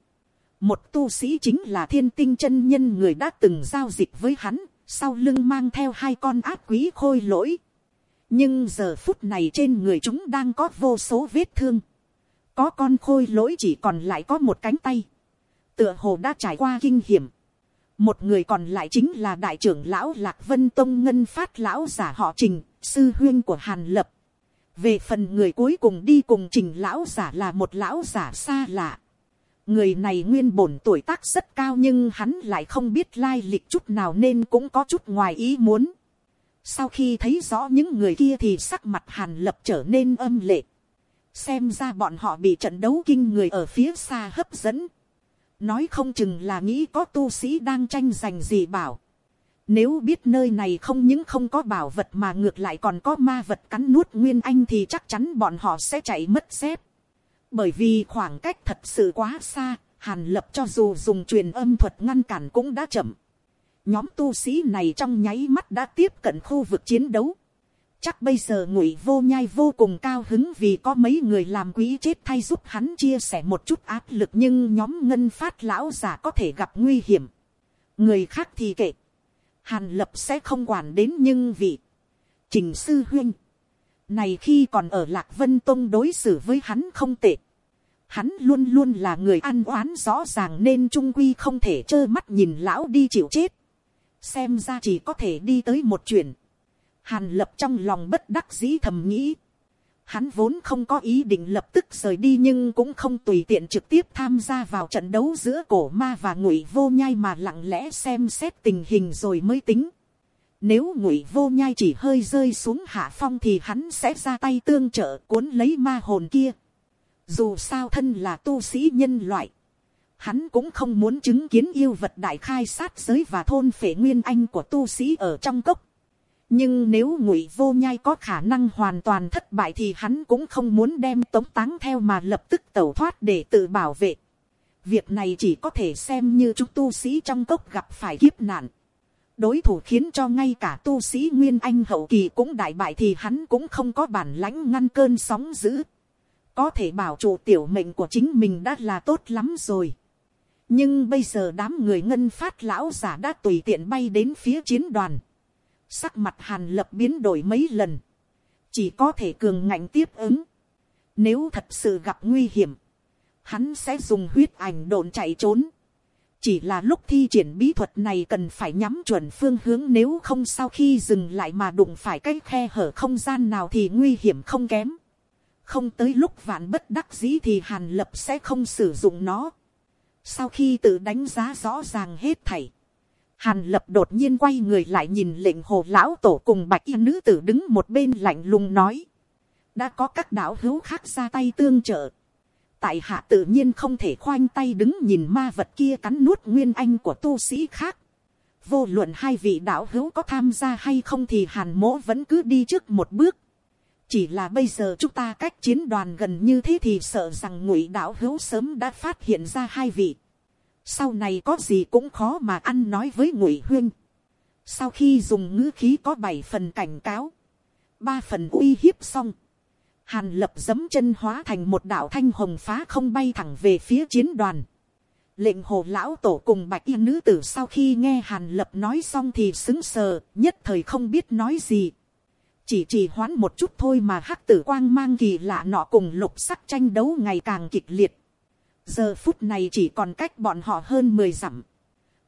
Một tu sĩ chính là thiên tinh chân nhân người đã từng giao dịch với hắn, sau lưng mang theo hai con ác quý khôi lỗi. Nhưng giờ phút này trên người chúng đang có vô số vết thương. Có con khôi lỗi chỉ còn lại có một cánh tay. Tựa hồ đã trải qua kinh hiểm. Một người còn lại chính là đại trưởng lão Lạc Vân Tông Ngân Phát lão giả họ Trình, sư huyên của Hàn Lập. Về phần người cuối cùng đi cùng Trình lão giả là một lão giả xa lạ. Người này nguyên bổn tuổi tác rất cao nhưng hắn lại không biết lai lịch chút nào nên cũng có chút ngoài ý muốn. Sau khi thấy rõ những người kia thì sắc mặt Hàn Lập trở nên âm lệ. Xem ra bọn họ bị trận đấu kinh người ở phía xa hấp dẫn nói không chừng là nghĩ có tu sĩ đang tranh giành gì bảo. Nếu biết nơi này không những không có bảo vật mà ngược lại còn có ma vật cắn nuốt nguyên anh thì chắc chắn bọn họ sẽ chạy mất xếp Bởi vì khoảng cách thật sự quá xa, hàn lập cho dù dùng truyền âm thuật ngăn cản cũng đã chậm. Nhóm tu sĩ này trong nháy mắt đã tiếp cận khu vực chiến đấu. Chắc bây giờ ngụy vô nhai vô cùng cao hứng vì có mấy người làm quý chết thay giúp hắn chia sẻ một chút áp lực nhưng nhóm ngân phát lão giả có thể gặp nguy hiểm. Người khác thì kệ. Hàn lập sẽ không quản đến nhưng vị. Trình sư huynh. Này khi còn ở Lạc Vân Tông đối xử với hắn không tệ. Hắn luôn luôn là người ăn oán rõ ràng nên trung quy không thể trơ mắt nhìn lão đi chịu chết. Xem ra chỉ có thể đi tới một chuyện Hàn lập trong lòng bất đắc dĩ thầm nghĩ. Hắn vốn không có ý định lập tức rời đi nhưng cũng không tùy tiện trực tiếp tham gia vào trận đấu giữa cổ ma và ngụy vô nhai mà lặng lẽ xem xét tình hình rồi mới tính. Nếu ngụy vô nhai chỉ hơi rơi xuống hạ phong thì hắn sẽ ra tay tương trợ cuốn lấy ma hồn kia. Dù sao thân là tu sĩ nhân loại. Hắn cũng không muốn chứng kiến yêu vật đại khai sát giới và thôn phệ nguyên anh của tu sĩ ở trong cốc nhưng nếu ngụy vô nhai có khả năng hoàn toàn thất bại thì hắn cũng không muốn đem tống táng theo mà lập tức tẩu thoát để tự bảo vệ. việc này chỉ có thể xem như chúng tu sĩ trong cốc gặp phải kiếp nạn. đối thủ khiến cho ngay cả tu sĩ nguyên anh hậu kỳ cũng đại bại thì hắn cũng không có bản lãnh ngăn cơn sóng dữ. có thể bảo trụ tiểu mệnh của chính mình đã là tốt lắm rồi. nhưng bây giờ đám người ngân phát lão giả đã tùy tiện bay đến phía chiến đoàn Sắc mặt hàn lập biến đổi mấy lần. Chỉ có thể cường ngạnh tiếp ứng. Nếu thật sự gặp nguy hiểm. Hắn sẽ dùng huyết ảnh độn chạy trốn. Chỉ là lúc thi triển bí thuật này cần phải nhắm chuẩn phương hướng nếu không sau khi dừng lại mà đụng phải cái khe hở không gian nào thì nguy hiểm không kém. Không tới lúc vạn bất đắc dĩ thì hàn lập sẽ không sử dụng nó. Sau khi tự đánh giá rõ ràng hết thảy. Hàn lập đột nhiên quay người lại nhìn lệnh hồ lão tổ cùng bạch y nữ tử đứng một bên lạnh lùng nói. Đã có các đạo hữu khác ra tay tương trợ. Tại hạ tự nhiên không thể khoanh tay đứng nhìn ma vật kia cắn nuốt nguyên anh của tu sĩ khác. Vô luận hai vị đạo hữu có tham gia hay không thì hàn mỗ vẫn cứ đi trước một bước. Chỉ là bây giờ chúng ta cách chiến đoàn gần như thế thì sợ rằng ngụy đạo hữu sớm đã phát hiện ra hai vị sau này có gì cũng khó mà ăn nói với ngụy huyên. sau khi dùng ngữ khí có bảy phần cảnh cáo, ba phần uy hiếp xong, hàn lập dấm chân hóa thành một đạo thanh hồng phá không bay thẳng về phía chiến đoàn. lệnh hồ lão tổ cùng bạch y nữ tử sau khi nghe hàn lập nói xong thì xứng sờ, nhất thời không biết nói gì. chỉ trì hoãn một chút thôi mà hắc tử quang mang kỳ lạ nọ cùng lục sắc tranh đấu ngày càng kịch liệt giờ phút này chỉ còn cách bọn họ hơn mười dặm.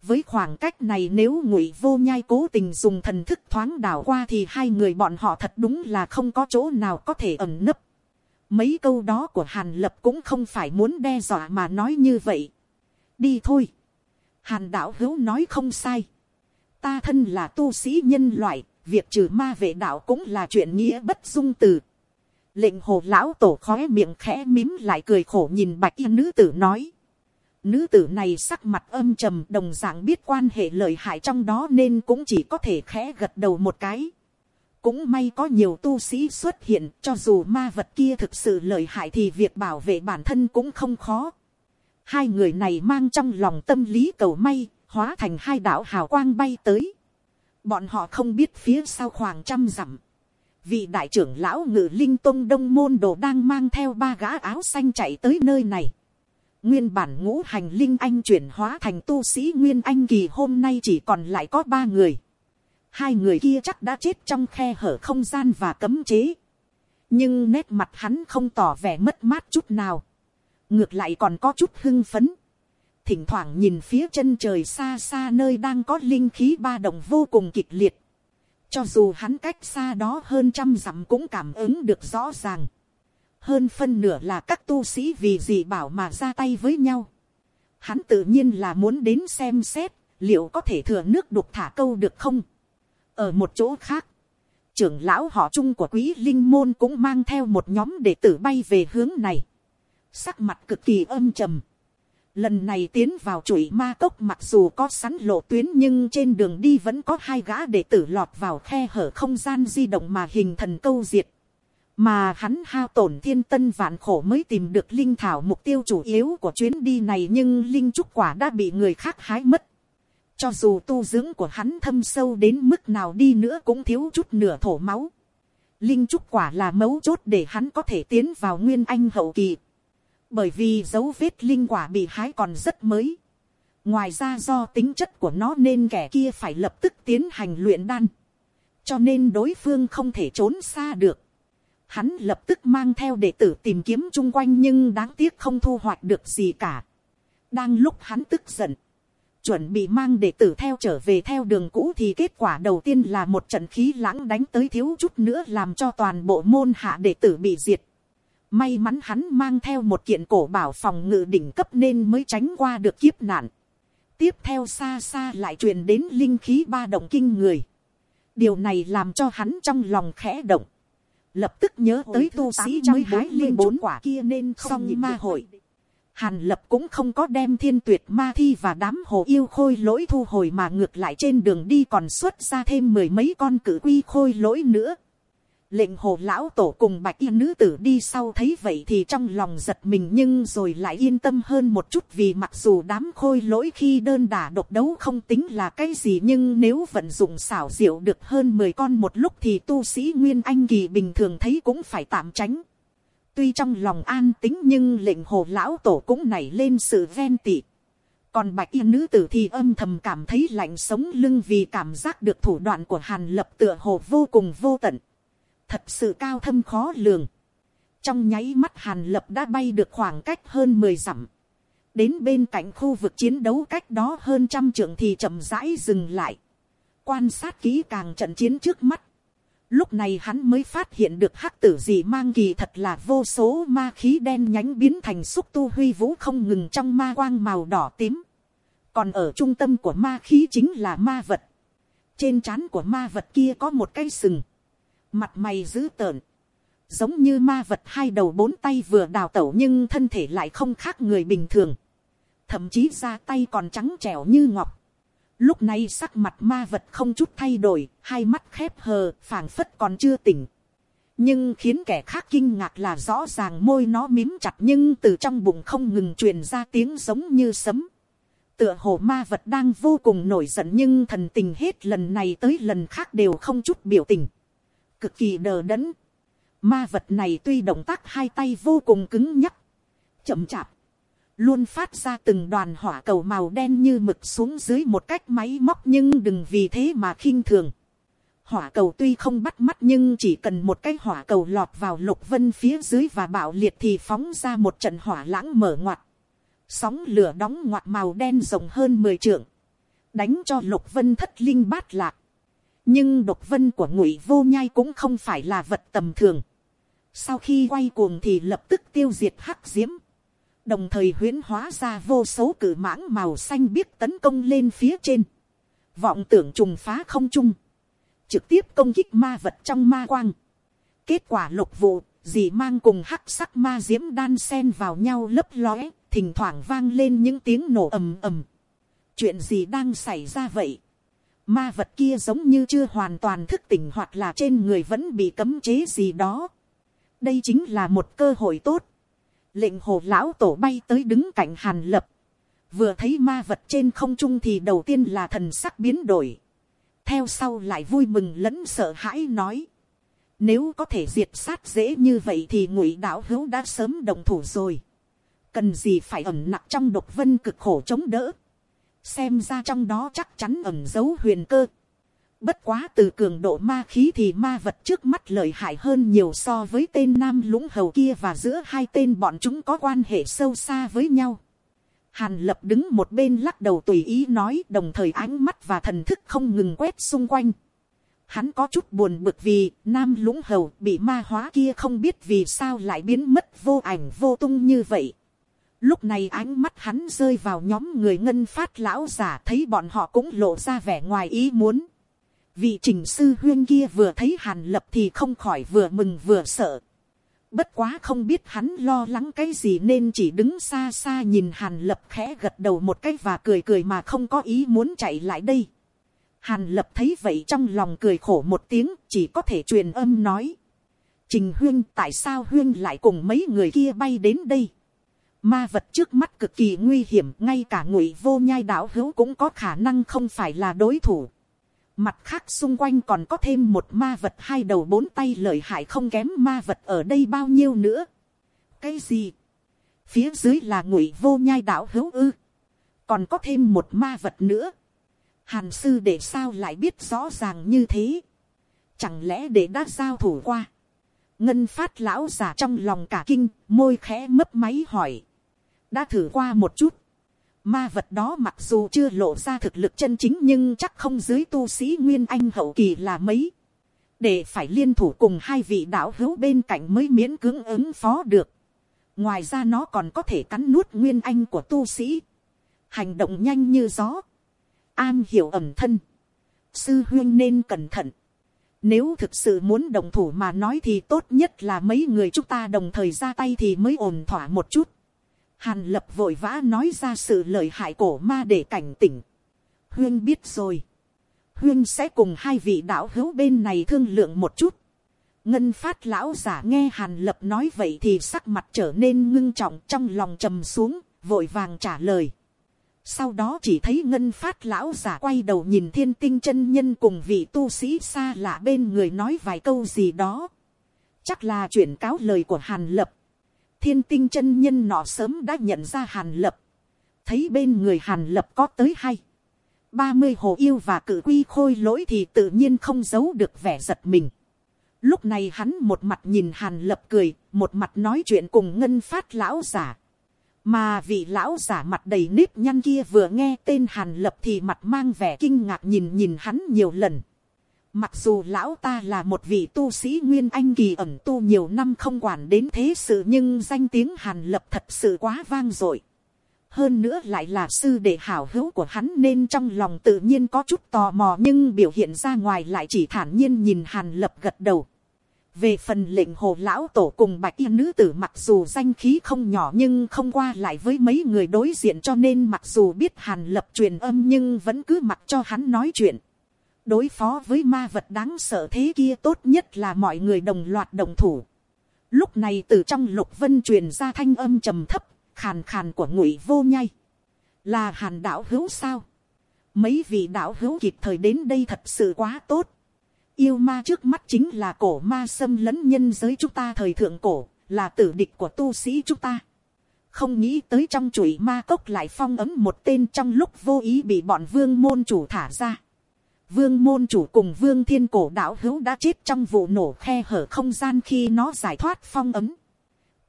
với khoảng cách này nếu ngụy vô nhai cố tình dùng thần thức thoáng đảo qua thì hai người bọn họ thật đúng là không có chỗ nào có thể ẩn nấp. mấy câu đó của hàn lập cũng không phải muốn đe dọa mà nói như vậy. đi thôi. hàn đạo hữu nói không sai. ta thân là tu sĩ nhân loại, việc trừ ma vệ đạo cũng là chuyện nghĩa bất dung từ lệnh hồ lão tổ khói miệng khẽ mím lại cười khổ nhìn bạch y nữ tử nói. Nữ tử này sắc mặt âm trầm đồng dạng biết quan hệ lợi hại trong đó nên cũng chỉ có thể khẽ gật đầu một cái. Cũng may có nhiều tu sĩ xuất hiện cho dù ma vật kia thực sự lợi hại thì việc bảo vệ bản thân cũng không khó. Hai người này mang trong lòng tâm lý cầu may, hóa thành hai đạo hào quang bay tới. Bọn họ không biết phía sau khoảng trăm dặm. Vị đại trưởng lão ngự linh tông đông môn đồ đang mang theo ba gã áo xanh chạy tới nơi này. Nguyên bản ngũ hành linh anh chuyển hóa thành tu sĩ Nguyên Anh kỳ hôm nay chỉ còn lại có ba người. Hai người kia chắc đã chết trong khe hở không gian và cấm chế. Nhưng nét mặt hắn không tỏ vẻ mất mát chút nào. Ngược lại còn có chút hưng phấn. Thỉnh thoảng nhìn phía chân trời xa xa nơi đang có linh khí ba đồng vô cùng kịch liệt. Cho dù hắn cách xa đó hơn trăm dặm cũng cảm ứng được rõ ràng hơn phân nửa là các tu sĩ vì gì bảo mà ra tay với nhau. Hắn tự nhiên là muốn đến xem xét, liệu có thể thừa nước đục thả câu được không. ở một chỗ khác, trưởng lão họ chung của quý linh môn cũng mang theo một nhóm đệ tử bay về hướng này. sắc mặt cực kỳ âm trầm lần này tiến vào chuỗi ma cốc mặc dù có sẵn lộ tuyến nhưng trên đường đi vẫn có hai gã đệ tử lọt vào khe hở không gian di động mà hình thần câu diệt mà hắn hao tổn thiên tân vạn khổ mới tìm được linh thảo mục tiêu chủ yếu của chuyến đi này nhưng linh trúc quả đã bị người khác hái mất. cho dù tu dưỡng của hắn thâm sâu đến mức nào đi nữa cũng thiếu chút nửa thổ máu. linh trúc quả là mấu chốt để hắn có thể tiến vào nguyên anh hậu kỳ bởi vì dấu vết linh quả bị hái còn rất mới. ngoài ra do tính chất của nó nên kẻ kia phải lập tức tiến hành luyện đan. cho nên đối phương không thể trốn xa được hắn lập tức mang theo đệ tử tìm kiếm chung quanh nhưng đáng tiếc không thu hoạch được gì cả. đang lúc hắn tức giận, chuẩn bị mang đệ tử theo trở về theo đường cũ thì kết quả đầu tiên là một trận khí lãng đánh tới thiếu chút nữa làm cho toàn bộ môn hạ đệ tử bị diệt. May mắn hắn mang theo một kiện cổ bảo phòng ngự đỉnh cấp nên mới tránh qua được kiếp nạn. Tiếp theo xa xa lại truyền đến linh khí ba động kinh người. Điều này làm cho hắn trong lòng khẽ động lập tức nhớ tới tu sĩ mới hái liên bốn quả kia nên không nhìn ma hội. Hàn lập cũng không có đem thiên tuyệt ma thi và đám hồ yêu khôi lỗi thu hồi mà ngược lại trên đường đi còn xuất ra thêm mười mấy con cử quy khôi lỗi nữa lệnh hồ lão tổ cùng bạch y nữ tử đi sau thấy vậy thì trong lòng giật mình nhưng rồi lại yên tâm hơn một chút vì mặc dù đám khôi lỗi khi đơn đả độc đấu không tính là cái gì nhưng nếu vận dụng xảo diệu được hơn mười con một lúc thì tu sĩ nguyên anh kỳ bình thường thấy cũng phải tạm tránh. tuy trong lòng an tính nhưng lệnh hồ lão tổ cũng nảy lên sự ven tị. còn bạch y nữ tử thì âm thầm cảm thấy lạnh sống lưng vì cảm giác được thủ đoạn của hàn lập tựa hồ vô cùng vô tận thật sự cao thâm khó lường. trong nháy mắt hàn lập đã bay được khoảng cách hơn mười dặm. đến bên cạnh khu vực chiến đấu cách đó hơn trăm trượng thì chậm rãi dừng lại. quan sát kỹ càng trận chiến trước mắt. lúc này hắn mới phát hiện được hắc tử gì mang kỳ thật là vô số ma khí đen nhánh biến thành xúc tu huy vũ không ngừng trong ma quang màu đỏ tím. còn ở trung tâm của ma khí chính là ma vật. trên trán của ma vật kia có một cây sừng mặt mày dữ tợn, giống như ma vật hai đầu bốn tay vừa đào tẩu nhưng thân thể lại không khác người bình thường, thậm chí ra tay còn trắng trẻo như ngọc. Lúc này sắc mặt ma vật không chút thay đổi, hai mắt khép hờ, phảng phất còn chưa tỉnh. Nhưng khiến kẻ khác kinh ngạc là rõ ràng môi nó mím chặt nhưng từ trong bụng không ngừng truyền ra tiếng giống như sấm. Tựa hồ ma vật đang vô cùng nổi giận nhưng thần tình hết lần này tới lần khác đều không chút biểu tình cực kỳ đờ đẫn. Ma vật này tuy động tác hai tay vô cùng cứng nhắc, chậm chạp, luôn phát ra từng đoàn hỏa cầu màu đen như mực xuống dưới một cách máy móc nhưng đừng vì thế mà khinh thường. Hỏa cầu tuy không bắt mắt nhưng chỉ cần một cái hỏa cầu lọt vào lục vân phía dưới và bạo liệt thì phóng ra một trận hỏa lãng mở ngoặt. Sóng lửa đóng ngoặt màu đen rộng hơn 10 trượng. Đánh cho lục vân thất linh bát lạc nhưng độc vân của ngụy vô nhai cũng không phải là vật tầm thường. sau khi quay cuồng thì lập tức tiêu diệt hắc diễm, đồng thời huyễn hóa ra vô số cử mãng màu xanh biết tấn công lên phía trên, vọng tưởng trùng phá không trung, trực tiếp công kích ma vật trong ma quang. Kết quả lục vụ, dì mang cùng hắc sắc ma diễm đan sen vào nhau lấp lóe, thỉnh thoảng vang lên những tiếng nổ ầm ầm. Chuyện gì đang xảy ra vậy? Ma vật kia giống như chưa hoàn toàn thức tỉnh hoặc là trên người vẫn bị cấm chế gì đó. Đây chính là một cơ hội tốt. Lệnh hồ lão tổ bay tới đứng cạnh hàn lập. Vừa thấy ma vật trên không trung thì đầu tiên là thần sắc biến đổi. Theo sau lại vui mừng lẫn sợ hãi nói. Nếu có thể diệt sát dễ như vậy thì ngụy đạo hữu đã sớm đồng thủ rồi. Cần gì phải ẩn nặng trong độc vân cực khổ chống đỡ. Xem ra trong đó chắc chắn ẩn dấu huyền cơ. Bất quá từ cường độ ma khí thì ma vật trước mắt lợi hại hơn nhiều so với tên nam lũng hầu kia và giữa hai tên bọn chúng có quan hệ sâu xa với nhau. Hàn lập đứng một bên lắc đầu tùy ý nói, đồng thời ánh mắt và thần thức không ngừng quét xung quanh. Hắn có chút buồn bực vì nam lũng hầu bị ma hóa kia không biết vì sao lại biến mất vô ảnh vô tung như vậy. Lúc này ánh mắt hắn rơi vào nhóm người ngân phát lão giả thấy bọn họ cũng lộ ra vẻ ngoài ý muốn. Vị trình sư huyên kia vừa thấy hàn lập thì không khỏi vừa mừng vừa sợ. Bất quá không biết hắn lo lắng cái gì nên chỉ đứng xa xa nhìn hàn lập khẽ gật đầu một cái và cười cười mà không có ý muốn chạy lại đây. Hàn lập thấy vậy trong lòng cười khổ một tiếng, chỉ có thể truyền âm nói. Trình huyên, tại sao huyên lại cùng mấy người kia bay đến đây? Ma vật trước mắt cực kỳ nguy hiểm ngay cả ngụy vô nhai đạo hữu cũng có khả năng không phải là đối thủ. Mặt khác xung quanh còn có thêm một ma vật hai đầu bốn tay lợi hại không kém ma vật ở đây bao nhiêu nữa. Cái gì? Phía dưới là ngụy vô nhai đạo hữu ư. Còn có thêm một ma vật nữa. Hàn sư để sao lại biết rõ ràng như thế. Chẳng lẽ để đã giao thủ qua. Ngân phát lão giả trong lòng cả kinh, môi khẽ mấp máy hỏi. Đã thử qua một chút Ma vật đó mặc dù chưa lộ ra thực lực chân chính nhưng chắc không dưới tu sĩ Nguyên Anh hậu kỳ là mấy. Để phải liên thủ cùng hai vị đạo hữu bên cạnh mới miễn cưỡng ứng phó được. Ngoài ra nó còn có thể cắn nuốt Nguyên Anh của tu sĩ. Hành động nhanh như gió. An hiểu ẩm thân. Sư huyên nên cẩn thận. Nếu thực sự muốn đồng thủ mà nói thì tốt nhất là mấy người chúng ta đồng thời ra tay thì mới ổn thỏa một chút. Hàn lập vội vã nói ra sự lợi hại cổ ma để cảnh tỉnh. Huyên biết rồi. Huyên sẽ cùng hai vị đạo hữu bên này thương lượng một chút. Ngân phát lão giả nghe hàn lập nói vậy thì sắc mặt trở nên ngưng trọng trong lòng trầm xuống, vội vàng trả lời. Sau đó chỉ thấy ngân phát lão giả quay đầu nhìn thiên tinh chân nhân cùng vị tu sĩ xa lạ bên người nói vài câu gì đó. Chắc là chuyển cáo lời của hàn lập thiên tinh chân nhân nọ sớm đã nhận ra hàn lập, thấy bên người hàn lập có tới hay, ba mươi hồ yêu và cử quy khôi lỗi thì tự nhiên không giấu được vẻ giật mình. Lúc này hắn một mặt nhìn hàn lập cười, một mặt nói chuyện cùng ngân phát lão giả. Mà vị lão giả mặt đầy nếp nhăn kia vừa nghe tên hàn lập thì mặt mang vẻ kinh ngạc nhìn nhìn hắn nhiều lần. Mặc dù lão ta là một vị tu sĩ nguyên anh kỳ ẩn tu nhiều năm không quản đến thế sự nhưng danh tiếng hàn lập thật sự quá vang dội. Hơn nữa lại là sư đệ hảo hữu của hắn nên trong lòng tự nhiên có chút tò mò nhưng biểu hiện ra ngoài lại chỉ thản nhiên nhìn hàn lập gật đầu. Về phần lệnh hồ lão tổ cùng bạch y nữ tử mặc dù danh khí không nhỏ nhưng không qua lại với mấy người đối diện cho nên mặc dù biết hàn lập truyền âm nhưng vẫn cứ mặc cho hắn nói chuyện đối phó với ma vật đáng sợ thế kia tốt nhất là mọi người đồng loạt đồng thủ. Lúc này từ trong lục vân truyền ra thanh âm trầm thấp, khàn khàn của ngụy vô nhai. Là hàn đạo hữu sao? Mấy vị đạo hữu kịp thời đến đây thật sự quá tốt. Yêu ma trước mắt chính là cổ ma xâm lấn nhân giới chúng ta thời thượng cổ, là tử địch của tu sĩ chúng ta. Không nghĩ tới trong chuỗi ma cốc lại phong ấm một tên trong lúc vô ý bị bọn vương môn chủ thả ra vương môn chủ cùng vương thiên cổ đạo hữu đã chết trong vụ nổ khe hở không gian khi nó giải thoát phong ấm.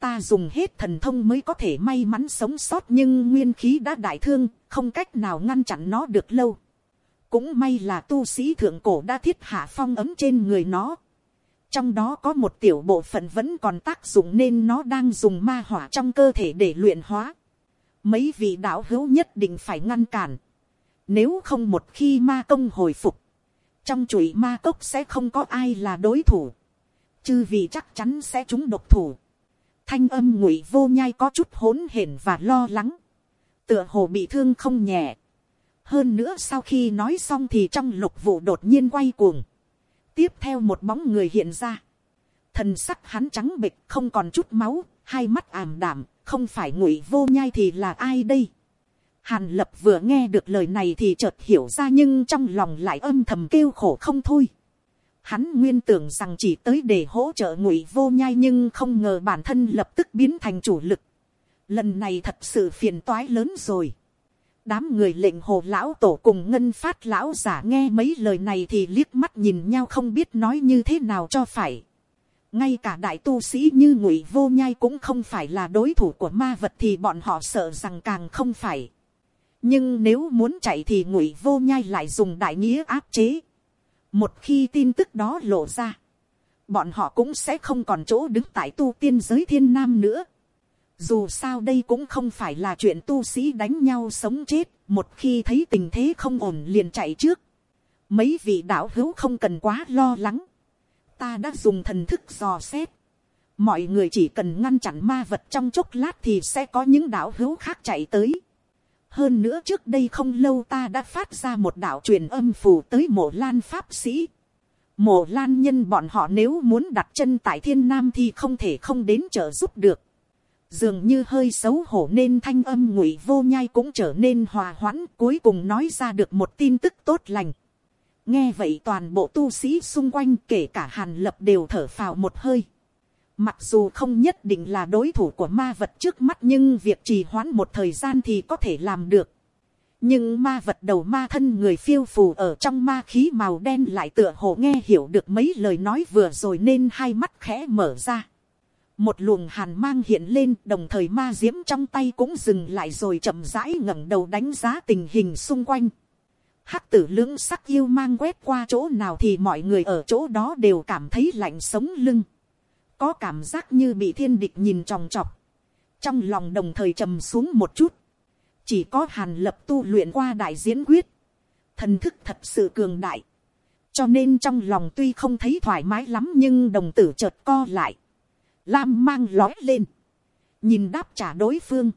Ta dùng hết thần thông mới có thể may mắn sống sót nhưng nguyên khí đã đại thương, không cách nào ngăn chặn nó được lâu. Cũng may là tu sĩ thượng cổ đã thiết hạ phong ấm trên người nó. Trong đó có một tiểu bộ phận vẫn còn tác dụng nên nó đang dùng ma hỏa trong cơ thể để luyện hóa. Mấy vị đạo hữu nhất định phải ngăn cản nếu không một khi ma công hồi phục. trong chuỗi ma cốc sẽ không có ai là đối thủ, chư vì chắc chắn sẽ chúng độc thủ. thanh âm ngụy vô nhai có chút hỗn hển và lo lắng, tựa hồ bị thương không nhẹ. hơn nữa sau khi nói xong thì trong lục vụ đột nhiên quay cuồng, tiếp theo một bóng người hiện ra, thần sắc hắn trắng bịch không còn chút máu, hai mắt ảm đảm, không phải ngụy vô nhai thì là ai đây. Hàn lập vừa nghe được lời này thì chợt hiểu ra nhưng trong lòng lại âm thầm kêu khổ không thôi. Hắn nguyên tưởng rằng chỉ tới để hỗ trợ ngụy vô nhai nhưng không ngờ bản thân lập tức biến thành chủ lực. Lần này thật sự phiền toái lớn rồi. Đám người lệnh hồ lão tổ cùng ngân phát lão giả nghe mấy lời này thì liếc mắt nhìn nhau không biết nói như thế nào cho phải ngay cả đại tu sĩ như ngụy vô nhai cũng không phải là đối thủ của ma vật thì bọn họ sợ rằng càng không phải nhưng nếu muốn chạy thì ngụy vô nhai lại dùng đại nghĩa áp chế. một khi tin tức đó lộ ra, bọn họ cũng sẽ không còn chỗ đứng tại tu tiên giới thiên nam nữa. dù sao đây cũng không phải là chuyện tu sĩ đánh nhau sống chết, một khi thấy tình thế không ổn liền chạy trước. mấy vị đạo hữu không cần quá lo lắng ta đã dùng thần thức dò xét. Mọi người chỉ cần ngăn chặn ma vật trong chốc lát thì sẽ có những đạo hữu khác chạy tới. Hơn nữa trước đây không lâu ta đã phát ra một đạo truyền âm phù tới mộ lan pháp sĩ. Mộ lan nhân bọn họ nếu muốn đặt chân tại thiên nam thì không thể không đến trợ giúp được. Dường như hơi xấu hổ nên thanh âm ngụy vô nhai cũng trở nên hòa hoãn, cuối cùng nói ra được một tin tức tốt lành nghe vậy toàn bộ tu sĩ xung quanh kể cả hàn lập đều thở phào một hơi. Mặc dù không nhất định là đối thủ của ma vật trước mắt nhưng việc trì hoãn một thời gian thì có thể làm được. Nhưng ma vật đầu ma thân người phiêu phù ở trong ma khí màu đen lại tựa hồ nghe hiểu được mấy lời nói vừa rồi nên hai mắt khẽ mở ra. Một luồng hàn mang hiện lên, đồng thời ma diễm trong tay cũng dừng lại rồi chậm rãi ngẩng đầu đánh giá tình hình xung quanh hắc tử lưỡng sắc yêu mang quét qua chỗ nào thì mọi người ở chỗ đó đều cảm thấy lạnh sống lưng. Có cảm giác như bị thiên địch nhìn tròng trọc. Trong lòng đồng thời trầm xuống một chút. Chỉ có hàn lập tu luyện qua đại diễn quyết. Thần thức thật sự cường đại. Cho nên trong lòng tuy không thấy thoải mái lắm nhưng đồng tử chợt co lại. Lam mang lói lên. Nhìn đáp trả đối phương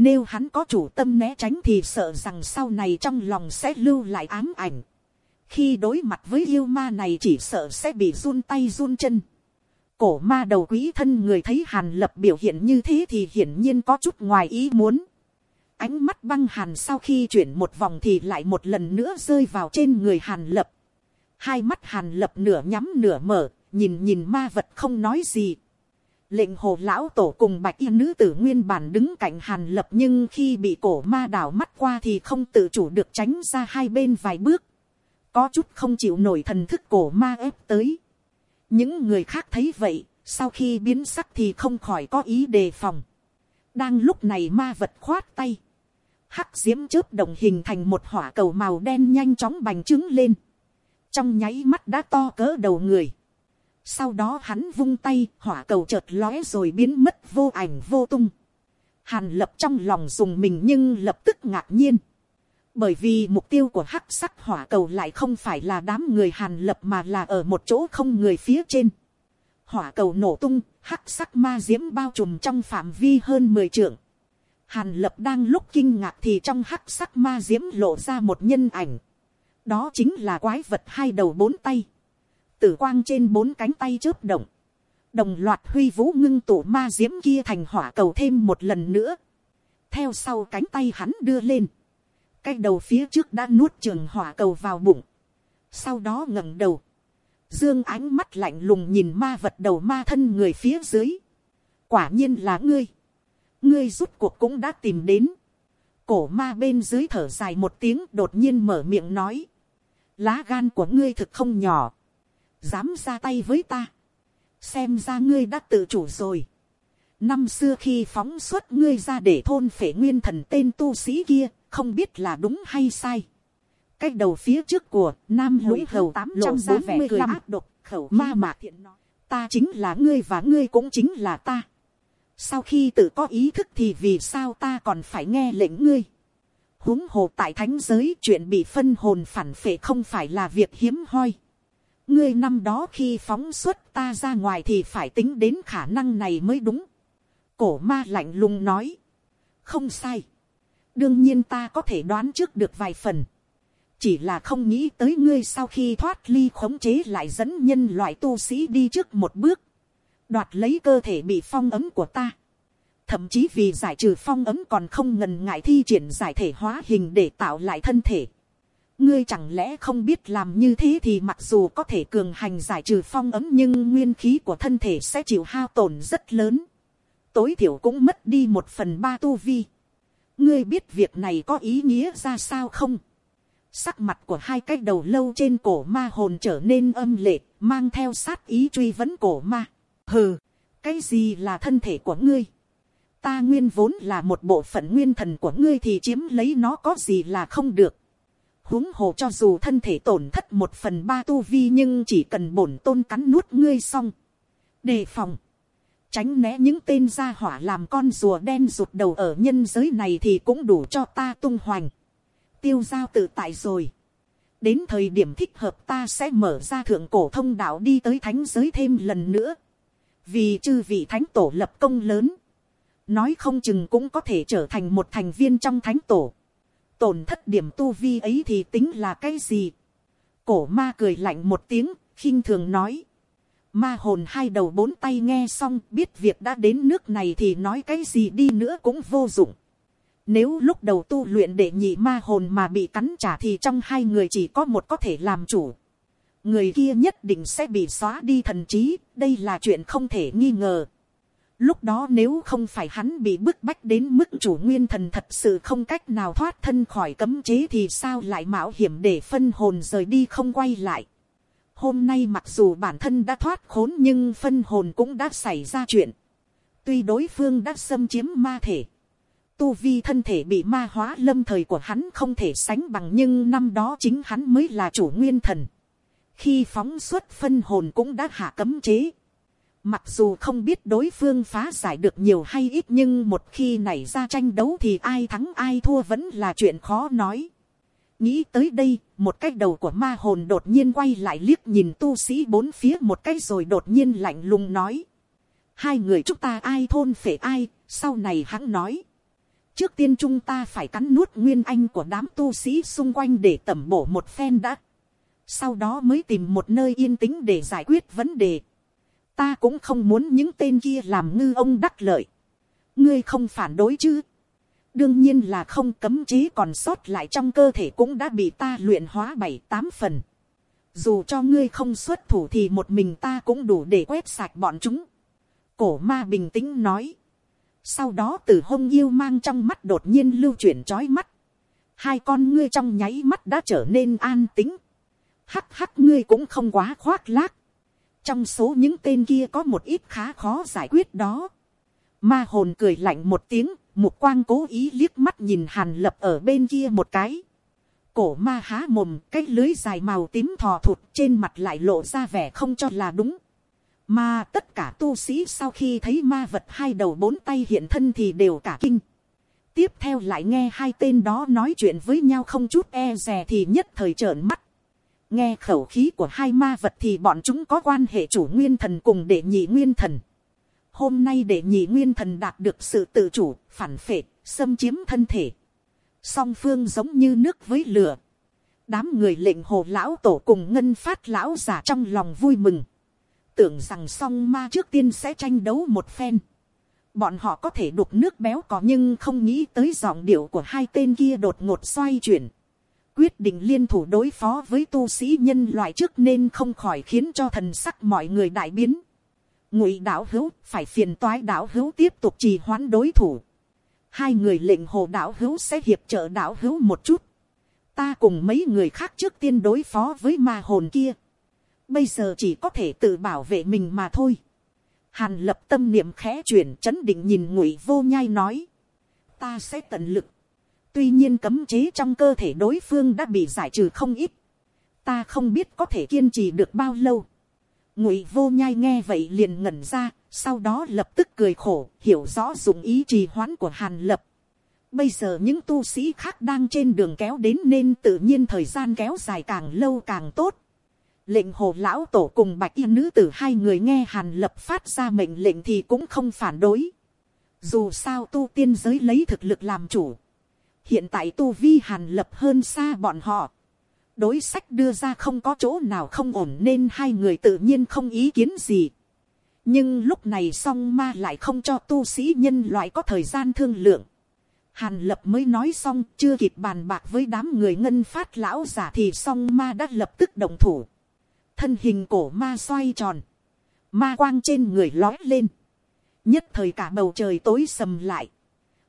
nếu hắn có chủ tâm né tránh thì sợ rằng sau này trong lòng sẽ lưu lại ám ảnh. Khi đối mặt với yêu ma này chỉ sợ sẽ bị run tay run chân. Cổ ma đầu quý thân người thấy hàn lập biểu hiện như thế thì hiển nhiên có chút ngoài ý muốn. Ánh mắt băng hàn sau khi chuyển một vòng thì lại một lần nữa rơi vào trên người hàn lập. Hai mắt hàn lập nửa nhắm nửa mở, nhìn nhìn ma vật không nói gì, lệnh hồ lão tổ cùng bạch y nữ tử nguyên bản đứng cạnh hàn lập nhưng khi bị cổ ma đảo mắt qua thì không tự chủ được tránh ra hai bên vài bước. có chút không chịu nổi thần thức cổ ma ép tới những người khác thấy vậy, sau khi biến sắc thì không khỏi có ý đề phòng. đang lúc này ma vật khoát tay. hắc diễm chớp đồng hình thành một hỏa cầu màu đen nhanh chóng bành trướng lên. trong nháy mắt đã to cỡ đầu người sau đó hắn vung tay, hỏa cầu chợt lóe rồi biến mất vô ảnh vô tung. Hàn lập trong lòng dùng mình nhưng lập tức ngạc nhiên. Bởi vì mục tiêu của hắc sắc hỏa cầu lại không phải là đám người hàn lập mà là ở một chỗ không người phía trên. Hỏa cầu nổ tung, hắc sắc ma diễm bao trùm trong phạm vi hơn 10 trượng. Hàn lập đang lúc kinh ngạc thì trong hắc sắc ma diễm lộ ra một nhân ảnh. Đó chính là quái vật hai đầu bốn tay tử quang trên bốn cánh tay chớp động, đồng loạt huy vũ ngưng tụ ma diễm kia thành hỏa cầu thêm một lần nữa, theo sau cánh tay hắn đưa lên, cái đầu phía trước đã nuốt trường hỏa cầu vào bụng, sau đó ngẩng đầu, dương ánh mắt lạnh lùng nhìn ma vật đầu ma thân người phía dưới, quả nhiên là ngươi, ngươi rút cuộc cũng đã tìm đến, cổ ma bên dưới thở dài một tiếng đột nhiên mở miệng nói, lá gan của ngươi thực không nhỏ, dám ra tay với ta, xem ra ngươi đã tự chủ rồi. năm xưa khi phóng xuất ngươi ra để thôn phể nguyên thần tên tu sĩ kia, không biết là đúng hay sai. cách đầu phía trước của nam lũy hầu tám trăm bốn mươi lăm độc khẩu ma mạc ta chính là ngươi và ngươi cũng chính là ta. sau khi tự có ý thức thì vì sao ta còn phải nghe lệnh ngươi. huống hồ tại thánh giới chuyện bị phân hồn phản phệ không phải là việc hiếm hoi. ngươi năm đó khi phóng xuất ta ra ngoài thì phải tính đến khả năng này mới đúng. cổ ma lạnh lùng nói. không sai đương nhiên ta có thể đoán trước được vài phần. chỉ là không nghĩ tới ngươi sau khi thoát ly khống chế lại dẫn nhân loại tu sĩ đi trước một bước. đoạt lấy cơ thể bị phong ấm của ta thậm chí vì giải trừ phong ấm còn không ngần ngại thi triển giải thể hóa hình để tạo lại thân thể. ngươi chẳng lẽ không biết làm như thế thì mặc dù có thể cường hành giải trừ phong ấm nhưng nguyên khí của thân thể sẽ chịu hao tổn rất lớn. tối thiểu cũng mất đi một phần ba tu vi ngươi biết việc này có ý nghĩa ra sao không? sắc mặt của hai cái đầu lâu trên cổ ma hồn trở nên âm lệ, mang theo sát ý truy vấn cổ ma. hừ, cái gì là thân thể của ngươi? ta nguyên vốn là một bộ phận nguyên thần của ngươi thì chiếm lấy nó có gì là không được. huống hồ cho dù thân thể tổn thất một phần ba tu vi nhưng chỉ cần bổn tôn cắn nuốt ngươi xong. đề phòng tránh né những tên gia hỏa làm con rùa đen rụt đầu ở nhân giới này thì cũng đủ cho ta tung hoành. tiêu giao tự tại rồi. đến thời điểm thích hợp ta sẽ mở ra thượng cổ thông đạo đi tới thánh giới thêm lần nữa. vì chư vị thánh tổ lập công lớn nói không chừng cũng có thể trở thành một thành viên trong thánh tổ. tổn thất điểm tu vi ấy thì tính là cái gì. cổ ma cười lạnh một tiếng, khinh thường nói ma hồn hai đầu bốn tay nghe xong biết việc đã đến nước này thì nói cái gì đi nữa cũng vô dụng. Nếu lúc đầu tu luyện để nhị ma hồn mà bị cắn trả thì trong hai người chỉ có một có thể làm chủ. Người kia nhất định sẽ bị xóa đi thần trí, đây là chuyện không thể nghi ngờ. Lúc đó nếu không phải hắn bị bức bách đến mức chủ nguyên thần thật sự không cách nào thoát thân khỏi cấm chế thì sao lại mạo hiểm để phân hồn rời đi không quay lại. Hôm nay mặc dù bản thân đã thoát khốn nhưng phân hồn cũng đã xảy ra chuyện. Tuy đối phương đã xâm chiếm ma thể. Tu vi thân thể bị ma hóa lâm thời của hắn không thể sánh bằng nhưng năm đó chính hắn mới là chủ nguyên thần. Khi phóng xuất phân hồn cũng đã hạ cấm chế Mặc dù không biết đối phương phá giải được nhiều hay ít nhưng một khi nảy ra tranh đấu thì ai thắng ai thua vẫn là chuyện khó nói. Nghĩ tới đây, một cái đầu của ma hồn đột nhiên quay lại liếc nhìn tu sĩ bốn phía một cái rồi đột nhiên lạnh lùng nói. Hai người chúng ta ai thôn phệ ai, sau này hắn nói. Trước tiên chúng ta phải cắn nuốt nguyên anh của đám tu sĩ xung quanh để tẩm bổ một phen đã. Sau đó mới tìm một nơi yên tĩnh để giải quyết vấn đề ta cũng không muốn những tên kia làm ngư ông đắc lợi. ngươi không phản đối chứ đương nhiên là không cấm chế còn sót lại trong cơ thể cũng đã bị ta luyện hóa bảy tám phần. dù cho ngươi không xuất thủ thì một mình ta cũng đủ để quét sạch bọn chúng. cổ ma bình tĩnh nói. sau đó từ hông yêu mang trong mắt đột nhiên lưu chuyển trói mắt. hai con ngươi trong nháy mắt đã trở nên an tính. hắc hắc ngươi cũng không quá khoác lác trong số những tên kia có một ít khá khó giải quyết đó. Ma hồn cười lạnh một tiếng, một quang cố ý liếc mắt nhìn hàn lập ở bên kia một cái. Cổ ma há mồm, cái lưới dài màu tím thò thụt trên mặt lại lộ ra vẻ không cho là đúng. Mà tất cả tu sĩ sau khi thấy ma vật hai đầu bốn tay hiện thân thì đều cả kinh. Tiếp theo lại nghe hai tên đó nói chuyện với nhau không chút e rè thì nhất thời trợn mắt nghe khẩu khí của hai ma vật thì bọn chúng có quan hệ chủ nguyên thần cùng đệ nhị nguyên thần. Hôm nay để nhị nguyên thần đạt được sự tự chủ, phản phệ, xâm chiếm thân thể. Song phương giống như nước với lửa. Đám người lệnh hồ lão tổ cùng ngân phát lão giả trong lòng vui mừng. Tưởng rằng song ma trước tiên sẽ tranh đấu một phen. Bọn họ có thể đục nước béo có nhưng không nghĩ tới giọng điệu của hai tên kia đột ngột xoay chuyển quyết định liên thủ đối phó với tu sĩ nhân loại trước nên không khỏi khiến cho thần sắc mọi người đại biến ngụy đạo hữu, phải phiền toái đạo hữu tiếp tục trì hoãn đối thủ. hai người lệnh hồ đạo hữu sẽ hiệp trợ đạo hữu một chút. ta cùng mấy người khác trước tiên đối phó với ma hồn kia. bây giờ chỉ có thể tự bảo vệ mình mà thôi. hàn lập tâm niệm khẽ chuyển, chấn định nhìn ngụy vô nhai nói. ta sẽ tận lực tuy nhiên cấm chế trong cơ thể đối phương đã bị giải trừ không ít. ta không biết có thể kiên trì được bao lâu ngụy vô nhai nghe vậy liền ngẩn ra, sau đó lập tức cười khổ, hiểu rõ dụng ý trì hoãn của hàn lập. Bây giờ những tu sĩ khác đang trên đường kéo đến nên tự nhiên thời gian kéo dài càng lâu càng tốt. Lệnh hồ lão tổ cùng bạch y nữ tử hai người nghe hàn lập phát ra mệnh lệnh thì cũng không phản đối. Dù sao tu tiên giới lấy thực lực làm chủ. Hiện tại tu vi hàn lập hơn xa bọn họ. Đối sách đưa ra không có chỗ nào không ổn nên hai người tự nhiên không ý kiến gì. Nhưng lúc này song ma lại không cho tu sĩ nhân loại có thời gian thương lượng. Hàn lập mới nói xong, chưa kịp bàn bạc với đám người ngân phát lão giả thì song ma đã lập tức động thủ. Thân hình cổ ma xoay tròn. Ma quang trên người lói lên. Nhất thời cả bầu trời tối sầm lại.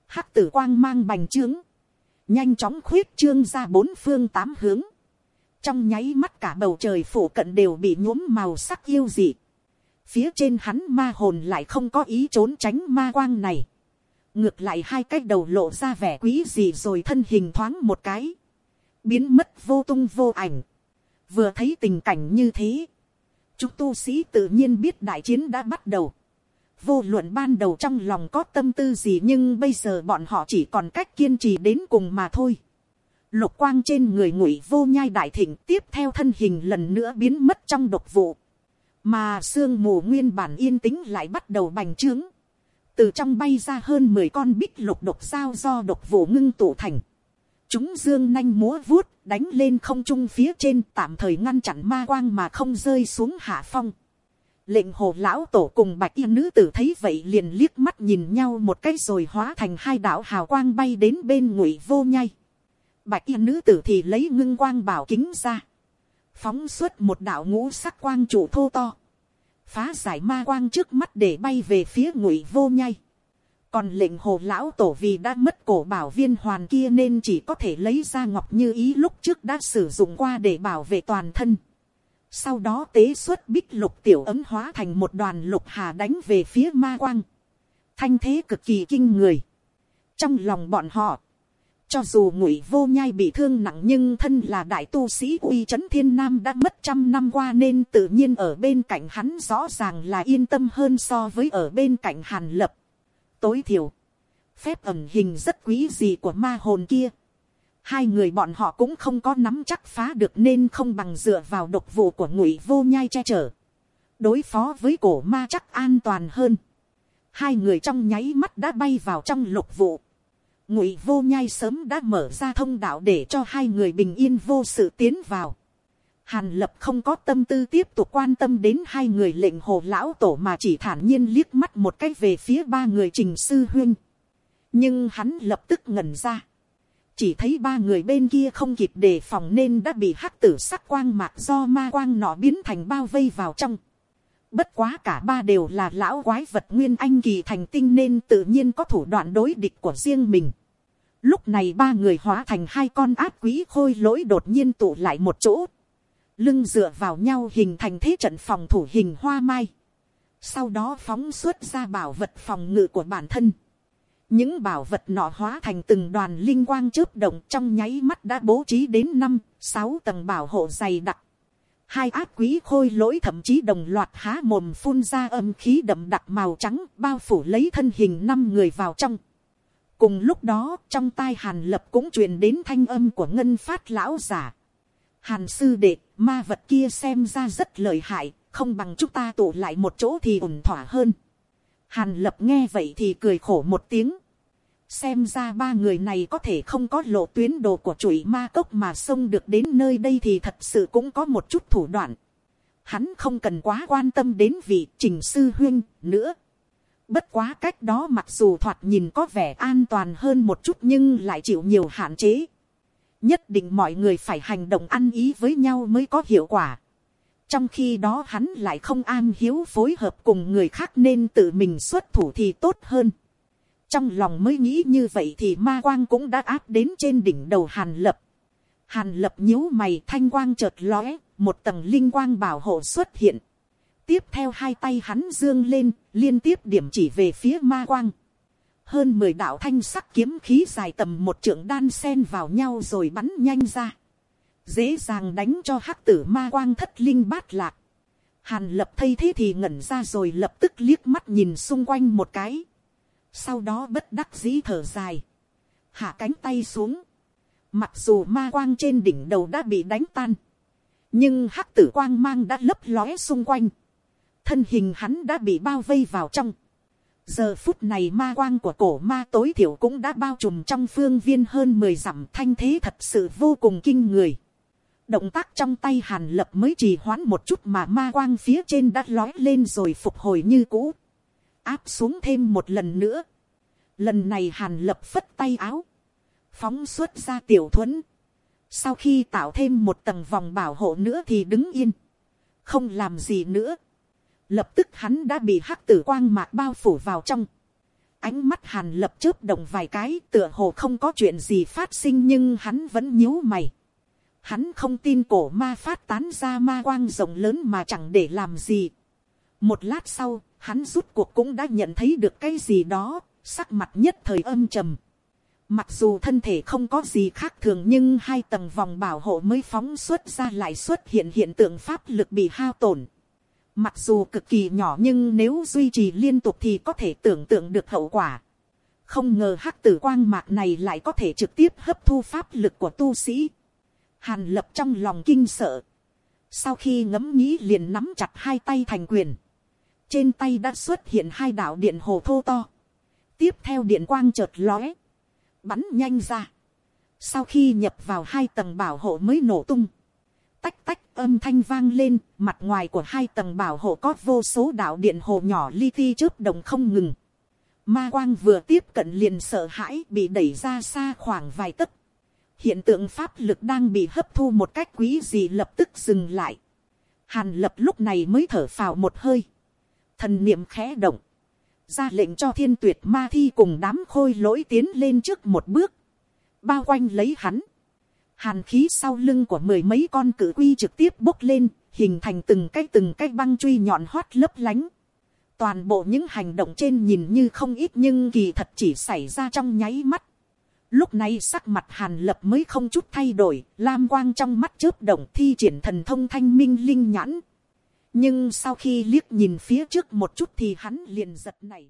Hắc tử quang mang bành trướng. Nhanh chóng khuyết trương ra bốn phương tám hướng. Trong nháy mắt cả bầu trời phủ cận đều bị nhuốm màu sắc yêu dị. Phía trên hắn ma hồn lại không có ý trốn tránh ma quang này ngược lại hai cái đầu lộ ra vẻ quý gì rồi thân hình thoáng một cái, biến mất vô tung vô ảnh, vừa thấy tình cảnh như thế, chúng tu sĩ tự nhiên biết đại chiến đã bắt đầu, vô luận ban đầu trong lòng có tâm tư gì nhưng bây giờ bọn họ chỉ còn cách kiên trì đến cùng mà thôi. Lục quang trên người ngụy vô nhai đại thịnh tiếp theo thân hình lần nữa biến mất trong độc vụ. Mà sương mù nguyên bản yên tĩnh lại bắt đầu bành trướng từ trong bay ra hơn mười con bích lục độc sao do độc vụ ngưng tụ thành. Chúng dương nanh múa vuốt, đánh lên không trung phía trên, tạm thời ngăn chặn ma quang mà không rơi xuống hạ phong. Lệnh hồ lão tổ cùng bạch y nữ tử thấy vậy liền liếc mắt nhìn nhau một cái rồi hóa thành hai đạo hào quang bay đến bên ngụy vô nhai. Bạch y nữ tử thì lấy ngưng quang bảo kính ra. Phóng xuất một đạo ngũ sắc quang trụ thô to phá giải ma quang trước mắt để bay về phía ngụy vô nhai. còn lệnh hồ lão tổ vì đã mất cổ bảo viên hoàn kia nên chỉ có thể lấy ra ngọc như ý lúc trước đã sử dụng qua để bảo vệ toàn thân. sau đó tế xuất bích lục tiểu ấm hóa thành một đoàn lục hà đánh về phía ma quang. thanh thế cực kỳ kinh người. trong lòng bọn họ, cho dù ngụy vô nhai bị thương nặng nhưng thân là đại tu sĩ uy trấn thiên nam đã mất trăm năm qua nên tự nhiên ở bên cạnh hắn rõ ràng là yên tâm hơn so với ở bên cạnh hàn lập. Tối thiểu, phép ẩn hình rất quý gì của ma hồn kia. Hai người bọn họ cũng không có nắm chắc phá được nên không bằng dựa vào độc vụ của ngụy vô nhai che chở. Đối phó với cổ ma chắc an toàn hơn. Hai người trong nháy mắt đã bay vào trong lục vụ ngụy vô nhai sớm đã mở ra thông đạo để cho hai người bình yên vô sự tiến vào. Hàn lập không có tâm tư tiếp tục quan tâm đến hai người lệnh hồ lão tổ mà chỉ thản nhiên liếc mắt một cách về phía ba người trình sư huyên. Nhưng hắn lập tức ngẩn ra. Chỉ thấy ba người bên kia không kịp đề phòng nên đã bị hắc tử sắc quang mạc do ma quang nọ biến thành bao vây vào trong. Bất quá cả ba đều là lão quái vật nguyên anh kỳ thành tinh nên tự nhiên có thủ đoạn đối địch của riêng mình. Lúc này ba người hóa thành hai con ác quý khôi lỗi đột nhiên tụ lại một chỗ. Lưng dựa vào nhau hình thành thế trận phòng thủ hình hoa mai. Sau đó phóng xuất ra bảo vật phòng ngự của bản thân. Những bảo vật nọ hóa thành từng đoàn linh quang chớp động trong nháy mắt đã bố trí đến năm, sáu tầng bảo hộ dày đặc. Hai ác quý khôi lỗi thậm chí đồng loạt há mồm phun ra âm khí đậm đặc màu trắng bao phủ lấy thân hình năm người vào trong cùng lúc đó trong tai hàn lập cũng truyền đến thanh âm của ngân phát lão giả. hàn sư đệ, ma vật kia xem ra rất lợi hại, không bằng chúng ta tụ lại một chỗ thì ổn thỏa hơn. hàn lập nghe vậy thì cười khổ một tiếng. xem ra ba người này có thể không có lộ tuyến đồ của chuỗi ma cốc mà xông được đến nơi đây thì thật sự cũng có một chút thủ đoạn. hắn không cần quá quan tâm đến vị trình sư huyên nữa Bất quá cách đó mặc dù thoạt nhìn có vẻ an toàn hơn một chút nhưng lại chịu nhiều hạn chế. Nhất định mọi người phải hành động ăn ý với nhau mới có hiệu quả. Trong khi đó hắn lại không an hiếu phối hợp cùng người khác nên tự mình xuất thủ thì tốt hơn. Trong lòng mới nghĩ như vậy thì ma quang cũng đã áp đến trên đỉnh đầu hàn lập. Hàn lập nhíu mày thanh quang chợt lóe, một tầng linh quang bảo hộ xuất hiện tiếp theo hai tay hắn dương lên, liên tiếp điểm chỉ về phía ma quang. Hơn mười đạo thanh sắc kiếm khí dài tầm một trượng đan sen vào nhau rồi bắn nhanh ra. Dễ dàng đánh cho hắc tử ma quang thất linh bát lạc. Hàn lập thay thế thì ngẩn ra rồi lập tức liếc mắt nhìn xung quanh một cái. Sau đó bất đắc dĩ thở dài. hạ cánh tay xuống, mặc dù ma quang trên đỉnh đầu đã bị đánh tan, nhưng hắc tử quang mang đã lấp lóe xung quanh, thân hình hắn đã bị bao vây vào trong, giờ phút này ma quang của cổ ma tối thiểu cũng đã bao trùm trong phương viên hơn mười dặm thanh thế thật sự vô cùng kinh người. động tác trong tay hàn lập mới trì hoãn một chút mà ma quang phía trên đã lói lên rồi phục hồi như cũ. áp xuống thêm một lần nữa. lần này hàn lập phất tay áo. phóng xuất ra tiểu thuẫn. sau khi tạo thêm một tầng vòng bảo hộ nữa thì đứng yên. không làm gì nữa lập tức hắn đã bị hắc tử quang mạc bao phủ vào trong. ánh mắt hàn lập chớp động vài cái tựa hồ không có chuyện gì phát sinh nhưng hắn vẫn nhíu mày. hắn không tin cổ ma phát tán ra ma quang rộng lớn mà chẳng để làm gì. một lát sau, hắn rút cuộc cũng đã nhận thấy được cái gì đó, sắc mặt nhất thời âm trầm. Mặc dù thân thể không có gì khác thường nhưng hai tầng vòng bảo hộ mới phóng xuất ra lại xuất hiện hiện tượng pháp lực bị hao tổn. Mặc dù cực kỳ nhỏ nhưng nếu duy trì liên tục thì có thể tưởng tượng được hậu quả. Không ngờ hắc tử quang mạc này lại có thể trực tiếp hấp thu pháp lực của tu sĩ. Hàn lập trong lòng kinh sợ. Sau khi ngẫm nghĩ liền nắm chặt hai tay thành quyền. Trên tay đã xuất hiện hai đạo điện hồ thô to. Tiếp theo điện quang chợt lóe. Bắn nhanh ra. Sau khi nhập vào hai tầng bảo hộ mới nổ tung tách tách âm thanh vang lên, mặt ngoài của hai tầng bảo hộ có vô số đạo điện hồ nhỏ li ti chớp đồng không ngừng. Ma quang vừa tiếp cận liền sợ hãi bị đẩy ra xa khoảng vài tấc. Hiện tượng pháp lực đang bị hấp thu một cách quý gì lập tức dừng lại. Hàn lập lúc này mới thở phào một hơi. Thần niệm khẽ động. Ra lệnh cho thiên tuyệt ma thi cùng đám khôi lỗi tiến lên trước một bước. Bao quanh lấy hắn hàn khí sau lưng của mười mấy con cự quy trực tiếp bốc lên, hình thành từng cái từng cái băng truy nhọn hoắt lấp lánh. Toàn bộ những hành động trên nhìn như không ít nhưng kỳ thật chỉ xảy ra trong nháy mắt. Lúc này sắc mặt hàn lập mới không chút thay đổi, lam quang trong mắt chớp động thi triển thần thông thanh minh linh nhãn. Nhưng sau khi liếc nhìn phía trước một chút thì hắn liền giật nảy.